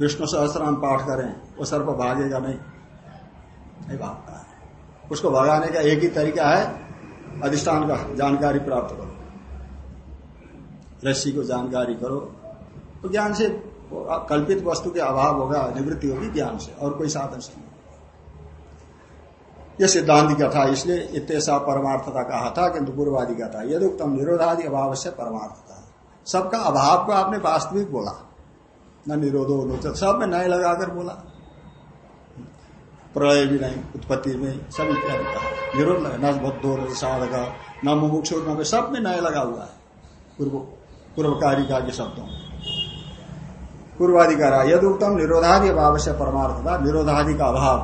विष्णु सहस्त्राम पाठ करें, वो सर्प भागेगा नहीं। नहीं भागता है। उसको भगाने का एक ही तरीका है, अधिष्ठान का जानकारी प्राप्त करो। रस्सी को जानकारी करो। तो ज्ञान से कल्पित वस्तु के अभाव होगा निवृत्ति होगी ज्ञान से, और कोई साधन से नहीं। यह सिद्धांत का था इसलिए इतना परमार्थता कहा था, किंतु पूर्वादि का था यदि उत्तम निरोधादि अभाव से परमार्थता। सबका अभाव को आपने वास्तविक बोला। न निरोधो सब में नए लगाकर बोला। प्रलय भी नहीं, उत्पत्ति में सब इत्यादि कहा निरोध न बद्धो साधक न मुमुक्ष सब में नए लगा हुआ है। पूर्व, पूर्वकारी का शब्दों पूर्वाधिकार यद उत्तम निरोधादि अभाव से परमार्थ था निरोधादि का अभाव,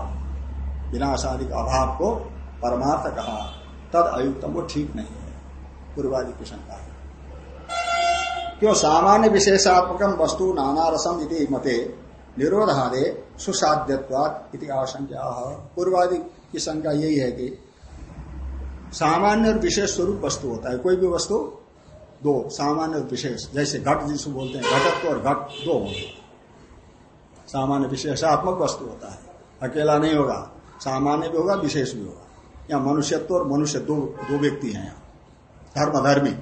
विनाशादि का अभाव को परमार्थ कहा। तद अयुक्तम, वो ठीक नहीं है। पूर्वादि की शंका क्यों सामान्य विशेषात्मक वस्तु नाना रसम इति मते निरोधादे सुसाध्यवाद आशंका। पूर्वादि की शंका यही है कि सामान्य और विशेष स्वरूप वस्तु होता है। कोई भी वस्तु, दो, सामान्य और विशेष। जैसे घट जिसको बोलते हैं, घटत्व और घट दो होंगे। सामान्य विशेषात्मक वस्तु होता है। अकेला नहीं होगा, सामान्य भी होगा, विशेष भी होगा। या मनुष्यत्व और मनुष्य दो दो व्यक्ति हैं यहाँ। धर्मधर्मी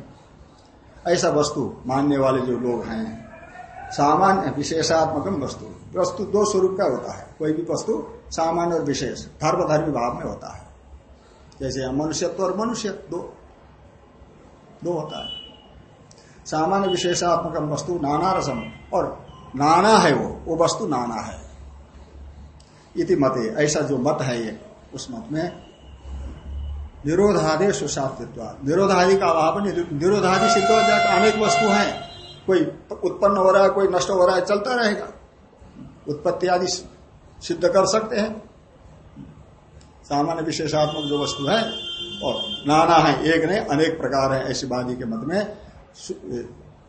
ऐसा वस्तु मानने वाले जो लोग हैं सामान्य विशेषात्मक वस्तु। वस्तु दो स्वरूप का होता है। कोई भी वस्तु सामान्य और विशेष, धर्मधर्मी भाव में होता है। जैसे मनुष्यत्व और मनुष्य, दो। दो होता है। सामान्य विशेषात्मक वस्तु नाना रसम और नाना है वो। वो वस्तु नाना है। इति मते। ऐसा जो मत है ये, उस मत में निरोधादि सुशास्त्व निरोधादि का अभाव निरोधादि सिद्ध हो जाकर अनेक वस्तु हैं। कोई उत्पन्न हो रहा है, कोई नष्ट हो रहा है, चलता रहेगा। उत्पत्ति आदि सिद्ध कर सकते हैं। सामान्य विशेषात्मक जो वस्तु है, और नाना है, एक नहीं अनेक प्रकार है, ऐसी वादी के मत में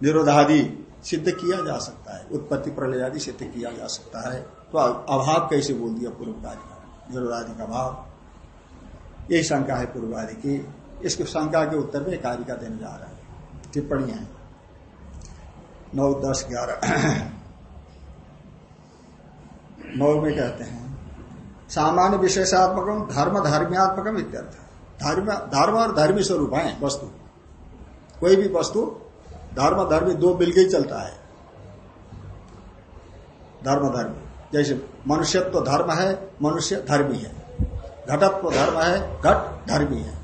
निरोधादि सिद्ध किया जा सकता है, उत्पत्ति प्रलय आदि सिद्ध किया जा सकता है। तो अभाव कैसे बोल दिया पूर्ववादी का निरोधादि का भाव यही शंका है पूर्ववादी की। इसकी शंका के उत्तर में कारिका देने जा रहा है। टिप्पणी है। नौ दस ग्यारह। नौ में कहते हैं, सामान्य विशेषात्मक धर्म धर्म्यात्मकम इत्यर्थ। धर्म धर्म और धर्मी स्वरूप है, वस्तु। कोई भी वस्तु, धर्म, धर्मी, दो मिलकर ही चलता है। धर्म धर्म। जैसे मनुष्यत्व तो धर्म है, मनुष्य धर्मी है। घटत्व धर्म है, घट धर्मी है।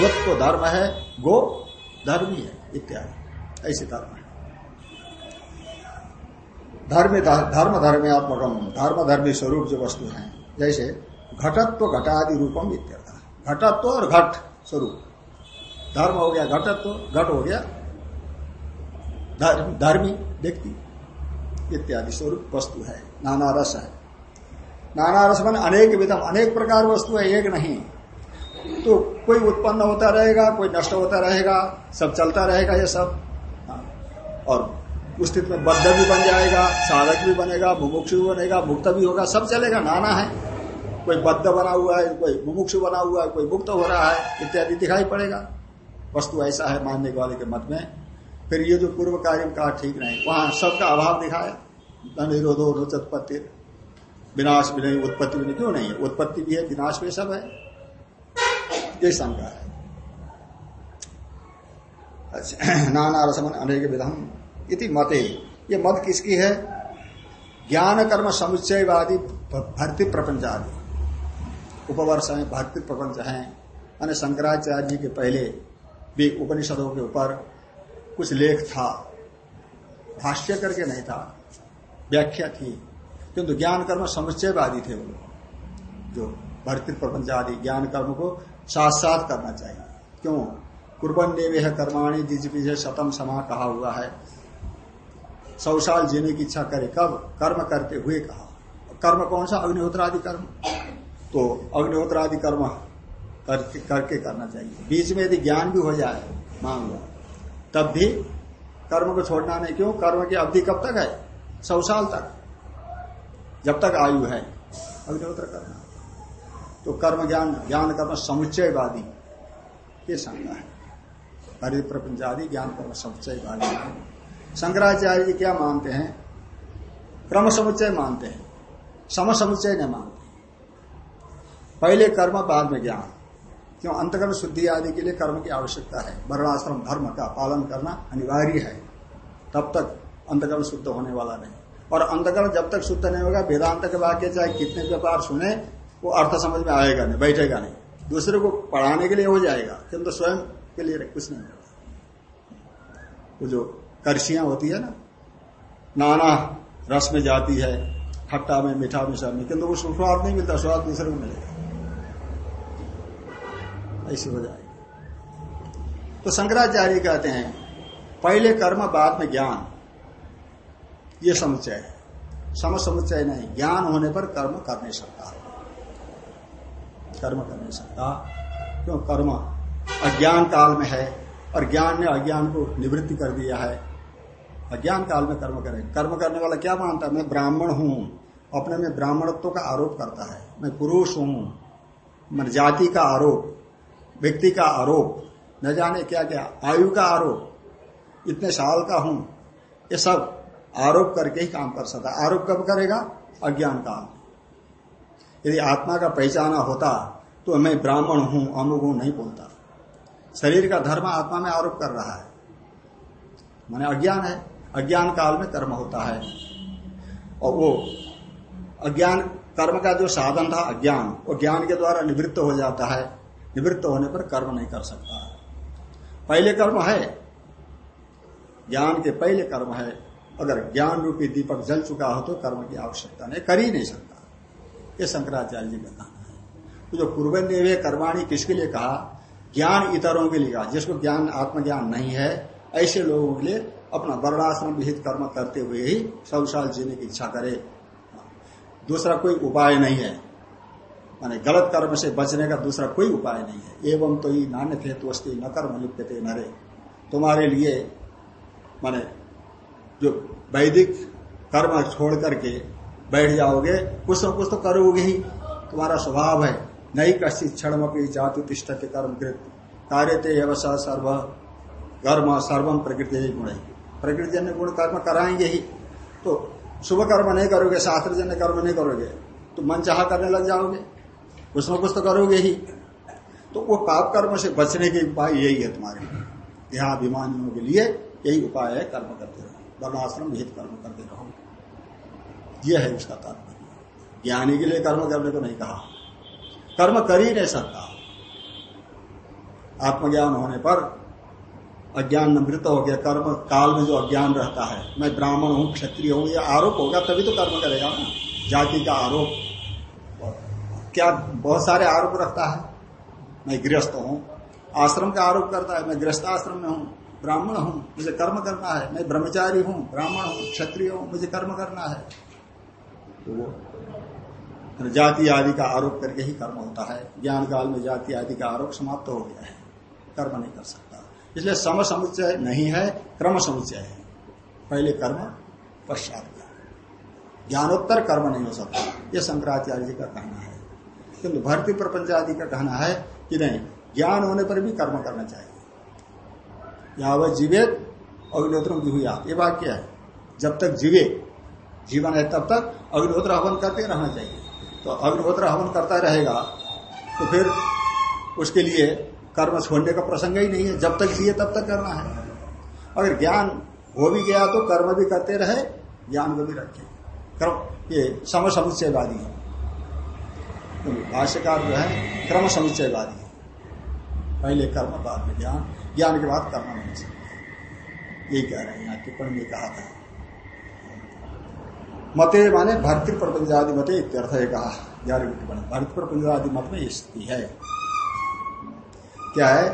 गोत्व तो धर्म है, गो धर्मी है, इत्यादि। ऐसे धर्म। धर्म धर्म धर्मात्मकम धर्म धर्मी स्वरूप जो वस्तु है, जैसे घटत्व, घटादि रूपम इत्यर्थ। घटत्व और घट स्वरूप। धर्म हो गया घटत्व, घट हो गया धर्मी व्यक्ति इत्यादि स्वरूप वस्तु है, नाना रस है। नाना रस मान अनेक विधम, अनेक प्रकार वस्तु है, एक नहीं। तो कोई उत्पन्न होता रहेगा, कोई नष्ट होता रहेगा, सब चलता रहेगा ये सब। हाँ। और उस स्थिति में बद्ध भी बन जाएगा, साधक भी बनेगा, मुमुक्ष भी बनेगा, मुक्त भी होगा, सब चलेगा, नाना है। कोई बद्ध बना हुआ है, कोई मुमुक्ष बना हुआ है, कोई मुक्त हो रहा है, इत्यादि दिखाई पड़ेगा। वस्तु ऐसा है मानने वाले के मत में। फिर ये जो पूर्व कार्य कहा ठीक नहीं, वहाँ सबका अभाव दिखाया। निरोधो रोचत्पत्ति विनाश भी नहीं, उत्पत्ति भी नहीं, क्यों नहीं? उत्पत्ति भी है, विनाश भी सब है। ये शंका है। अच्छा नाना रसमन, अनेक विधम। इति मते। ये मत किसकी है? ज्ञान कर्म समुच्चयवादी भक्ति प्रपंच आदि उपवर्ष है। भक्ति प्रपंच है शंकराचार्य जी के पहले भी उपनिषदों के ऊपर कुछ लेख था। भाष्य करके नहीं था। व्याख्या थी। किंतु ज्ञान कर्म समुच्चयवादी थे वो। लोग जो भर्तित प्रपंच आदि ज्ञान कर्म को साथ साथ करना चाहिए। क्यों? कुर्बन देवे कर्माणी जिज शतम समा कहा हुआ है। सौ साल जीने की इच्छा करे, कब? कर्म करते हुए कहा। कर्म कौन सा? अग्निहोत्रादि कर्म। तो अग्निहोत्रादि कर्म करके करके करना चाहिए। बीच में यदि ज्ञान भी हो जाए, मान लो, तब भी कर्म को छोड़ना नहीं। क्यों? कर्म की अवधि कब तक है? सौ साल तक। जब तक आयु है, अग्निहोत्र करना। तो कर्म ज्ञान ज्ञान कर्म समुच्चयवादी ये शंका है। हरित प्रपंच ज्ञान कर्म समुच्चयवादी। शंकराचार्य जी क्या मानते हैं? क्रम समुच्चय मानते हैं। सम समुच्चय नहीं मानते पहले कर्म, बाद में ज्ञान। क्यों? अंतकर्म, शुद्धि आदि के लिए कर्म की आवश्यकता है। वर्णाश्रम, धर्म का पालन करना अनिवार्य है। तब तक अंतकर्म शुद्ध होने वाला नहीं। और अंतकर्म जब तक शुद्ध नहीं होगा, वेदांत के वाक्य चाहे कितने व्यापार सुने, वो अर्थ समझ में आएगा नहीं, बैठेगा नहीं। दूसरे को पढ़ाने के लिए हो जाएगा, किंतु स्वयं के लिए कुछ नहीं होगा। वो जो करशियाँ होती है ना, नाना रस में जाती है, खट्टा में, मीठा में सब किंतु उसको स्वाद नहीं मिलता, स्वाद दूसरे को मिलेगा। ऐसे हो जाएगी। तो शंकराचार्य कहते हैं, पहले कर्म, बाद में ज्ञान। ये समुच्चय है। सम समुच्चय नहीं, ज्ञान होने पर कर्म कर नहीं सकता। कर्म कर नहीं सकता। क्यों? कर्म अज्ञान काल में है, और ज्ञान ने अज्ञान को निवृत्ति कर दिया है। अज्ञान काल में कर्म करें। कर्म करने वाला क्या मानता है? मैं ब्राह्मण हूँ। अपने में ब्राह्मणत्व का आरोप करता है। मैं पुरुष हूँ। मैं जाति का आरोप, व्यक्ति का आरोप, न जाने क्या क्या, आयु का आरोप, इतने साल का हूँ। ये सब आरोप करके ही काम कर सकता आरोप कब करेगा? अज्ञान काल यदि आत्मा का पहचाना होता तो मैं ब्राह्मण हूँ अमुक हूँ नहीं बोलता। शरीर का धर्म आत्मा में आरोप कर रहा है। माने अज्ञान है। अज्ञान काल में कर्म होता है। और वो अज्ञान, कर्म का जो साधन था, अज्ञान, वो ज्ञान के द्वारा निवृत्त हो जाता है। निवृत्त होने पर कर्म नहीं कर सकता। पहले कर्म है। ज्ञान के पहले कर्म है। अगर ज्ञान रूपी दीपक जल चुका हो तो कर्म की आवश्यकता नहीं, कर ही नहीं सकता। ये शंकराचार्य जी का कहना है। तो जो पूर्व देवे कर्माणी किसके लिए कहा? ज्ञान इतरों के लिए कहा। जिसको ज्ञान, आत्मज्ञान नहीं है, ऐसे लोगों के लिए अपना वर्णाश्रम विहित कर्म करते हुए ही सौ साल जीने की इच्छा करे। दूसरा कोई उपाय नहीं है। माने गलत कर्म से बचने का दूसरा कोई उपाय नहीं है। एवं तो ही नान्य थे तो न कर्म लिप्यते नरे तुम्हारे लिए, माने जो वैदिक कर्म छोड़ करके बैठ जाओगे, कुछ न कुछ तो करोगे ही। तुम्हारा स्वभाव है। नहीं कश्चित क्षण अपनी जातु तिष्ट कर्म कृत। कार्य ते सर्व। कर्म सर्वम प्रकृति गुण। प्रकृति जन्य गुण कर्म कराएँगे ही। तो शुभ कर्म नहीं करोगे शास्त्र जन्य कर्म नहीं करोगे तो मन चाह करने लग जाओगे कुछ न कुछ तो करोगे ही। तो वो पाप कर्म से बचने के उपाय यही है तुम्हारे यहाँ अभिमानियों के लिए यही उपाय है कर्म करते रहो। वर्णाश्रम विहित कर्म करते रहो। यह है उसका तात्पर्य। ज्ञानी के लिए कर्म करने को नहीं कहा। कर्म कर ही नहीं सकता। आत्मज्ञान होने पर अज्ञान निवृत्त हो गया, कर्म काल में जो अज्ञान रहता है, मैं ब्राह्मण हूँ, क्षत्रिय हूँ, ये आरोप होगा, तभी तो कर्म करेगा ना। जाति का आरोप। क्या बहुत सारे आरोप रखता है? मैं गृहस्थ हूँ। आश्रम का आरोप करता है, मैं गृहस्थ आश्रम में हूँ। ब्राह्मण हूँ, मुझे कर्म करना है। मैं ब्रह्मचारी हूँ, ब्राह्मण हूँ, क्षत्रिय हूँ, मुझे कर्म करना है। तो वो जाति आदि का आरोप करके ही कर्म होता है। ज्ञान काल में जाति आदि का आरोप समाप्त हो गया है। कर्म नहीं कर सकता। इसलिए सम समुच्चय नहीं है, क्रम समुच्चय है। पहले कर्म, पश्चात ज्ञानोत्तर कर्म नहीं हो सकता। ये शंकराचार्य जी का कहना है। किंतु भर्ती प्रपंच आदि का कहना है कि नहीं, ज्ञान होने पर भी कर्म करना चाहिए। यावत जीवित अग्निहोत्र की हुई आप ये वाक्य है? जब तक जीवे, जीवन है तब तक अग्निहोत्र हवन करते रहना चाहिए। तो अग्निहोत्र हवन करता रहेगा तो फिर उसके लिए कर्म छोड़ने का प्रसंग ही नहीं है। जब तक जिए तब तक करना है। अगर ज्ञान हो भी गया तो कर्म भी करते रहे, ज्ञान को भी रखे। कर्म, ये सम समुच्चयवादी है। तो भाष्यकार जो है क्रम समुच्चयवादी है। पहले कर्म, बाद में ज्ञान। ज्ञान के बाद कर्म नहीं सकते यही कह रहे हैं, यहाँ टिप्पणी में कहा था। मते माने भर्तृ प्रपंचादि मते इत्यर्थ है कहा। ग्यारह टिप्पणी भर्तृ प्रपंचादि मत में स्थिति है। क्या है?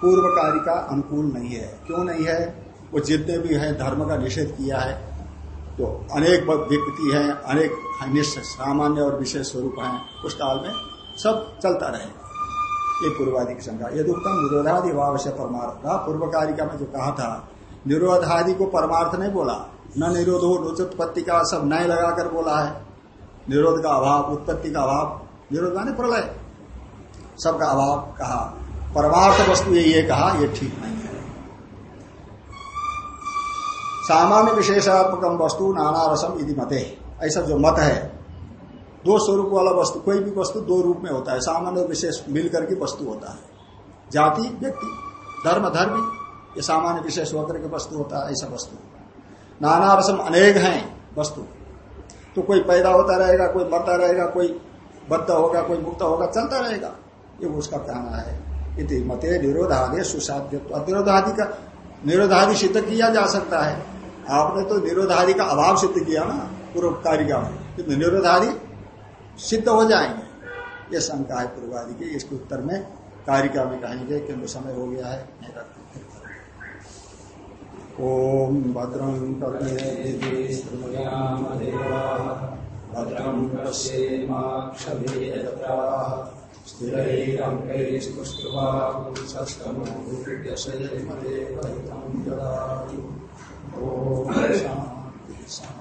पूर्व कार्य का अनुकूल नहीं है। क्यों नहीं है? वो जितने भी है, धर्म का निषेध किया है तो अनेक व्यक्ति हैं, अनेक सामान्य और विशेष स्वरूप हैं। उस काल में सब चलता रहेगा ये पूर्वादि की शंका। यदि उत्तम निरोधादि भाव से परमार्थ। था पूर्व कारिका में जो कहा था, निरोधादि को परमार्थ नहीं बोला। न निरोधो नोचोत्पत्ति का सब नए लगाकर बोला है। निरोध का अभाव, उत्पत्ति का अभाव। निरोध माने प्रलय। सबका अभाव कहा। परमार्थ वस्तु ये कहा, ये ठीक नहीं है। सामान्य विशेषात्मक वस्तु नाना रसम यदि मते। ऐसा जो मत है, दो स्वरूप वाला वस्तु, कोई भी वस्तु दो रूप में होता है। सामान्य विशेष मिलकर के वस्तु होता है। जाति, व्यक्ति, धर्म धर्म, ये सामान्य विशेष होकर के वस्तु होता है, ऐसा वस्तु। नाना रसम अनेक हैं वस्तु। तो कोई पैदा होता रहेगा, कोई मरता रहेगा, कोई बद्ध होगा, कोई मुक्त होगा, चलता रहेगा। ये उसका कहना है। इति मते निरोधादि सुसाध्य निरोधादि का निरोधादि सिद्ध किया जा सकता है। आपने तो निरोधादि का अभाव सिद्ध किया ना, पूर्व कारिका में। किंतु निरोधादि सिद्ध हो जाएँगे। ये शंका है पूर्वादि की। इसके उत्तर में कारिका में कहेंगे किंतु समय हो गया है ओम भद्रं स्थिरैकं कैस्तुष्ट्वा पुरुषस्तमोपीड्य शयैर्मदेवहितं ॐ शान्ति शान्ति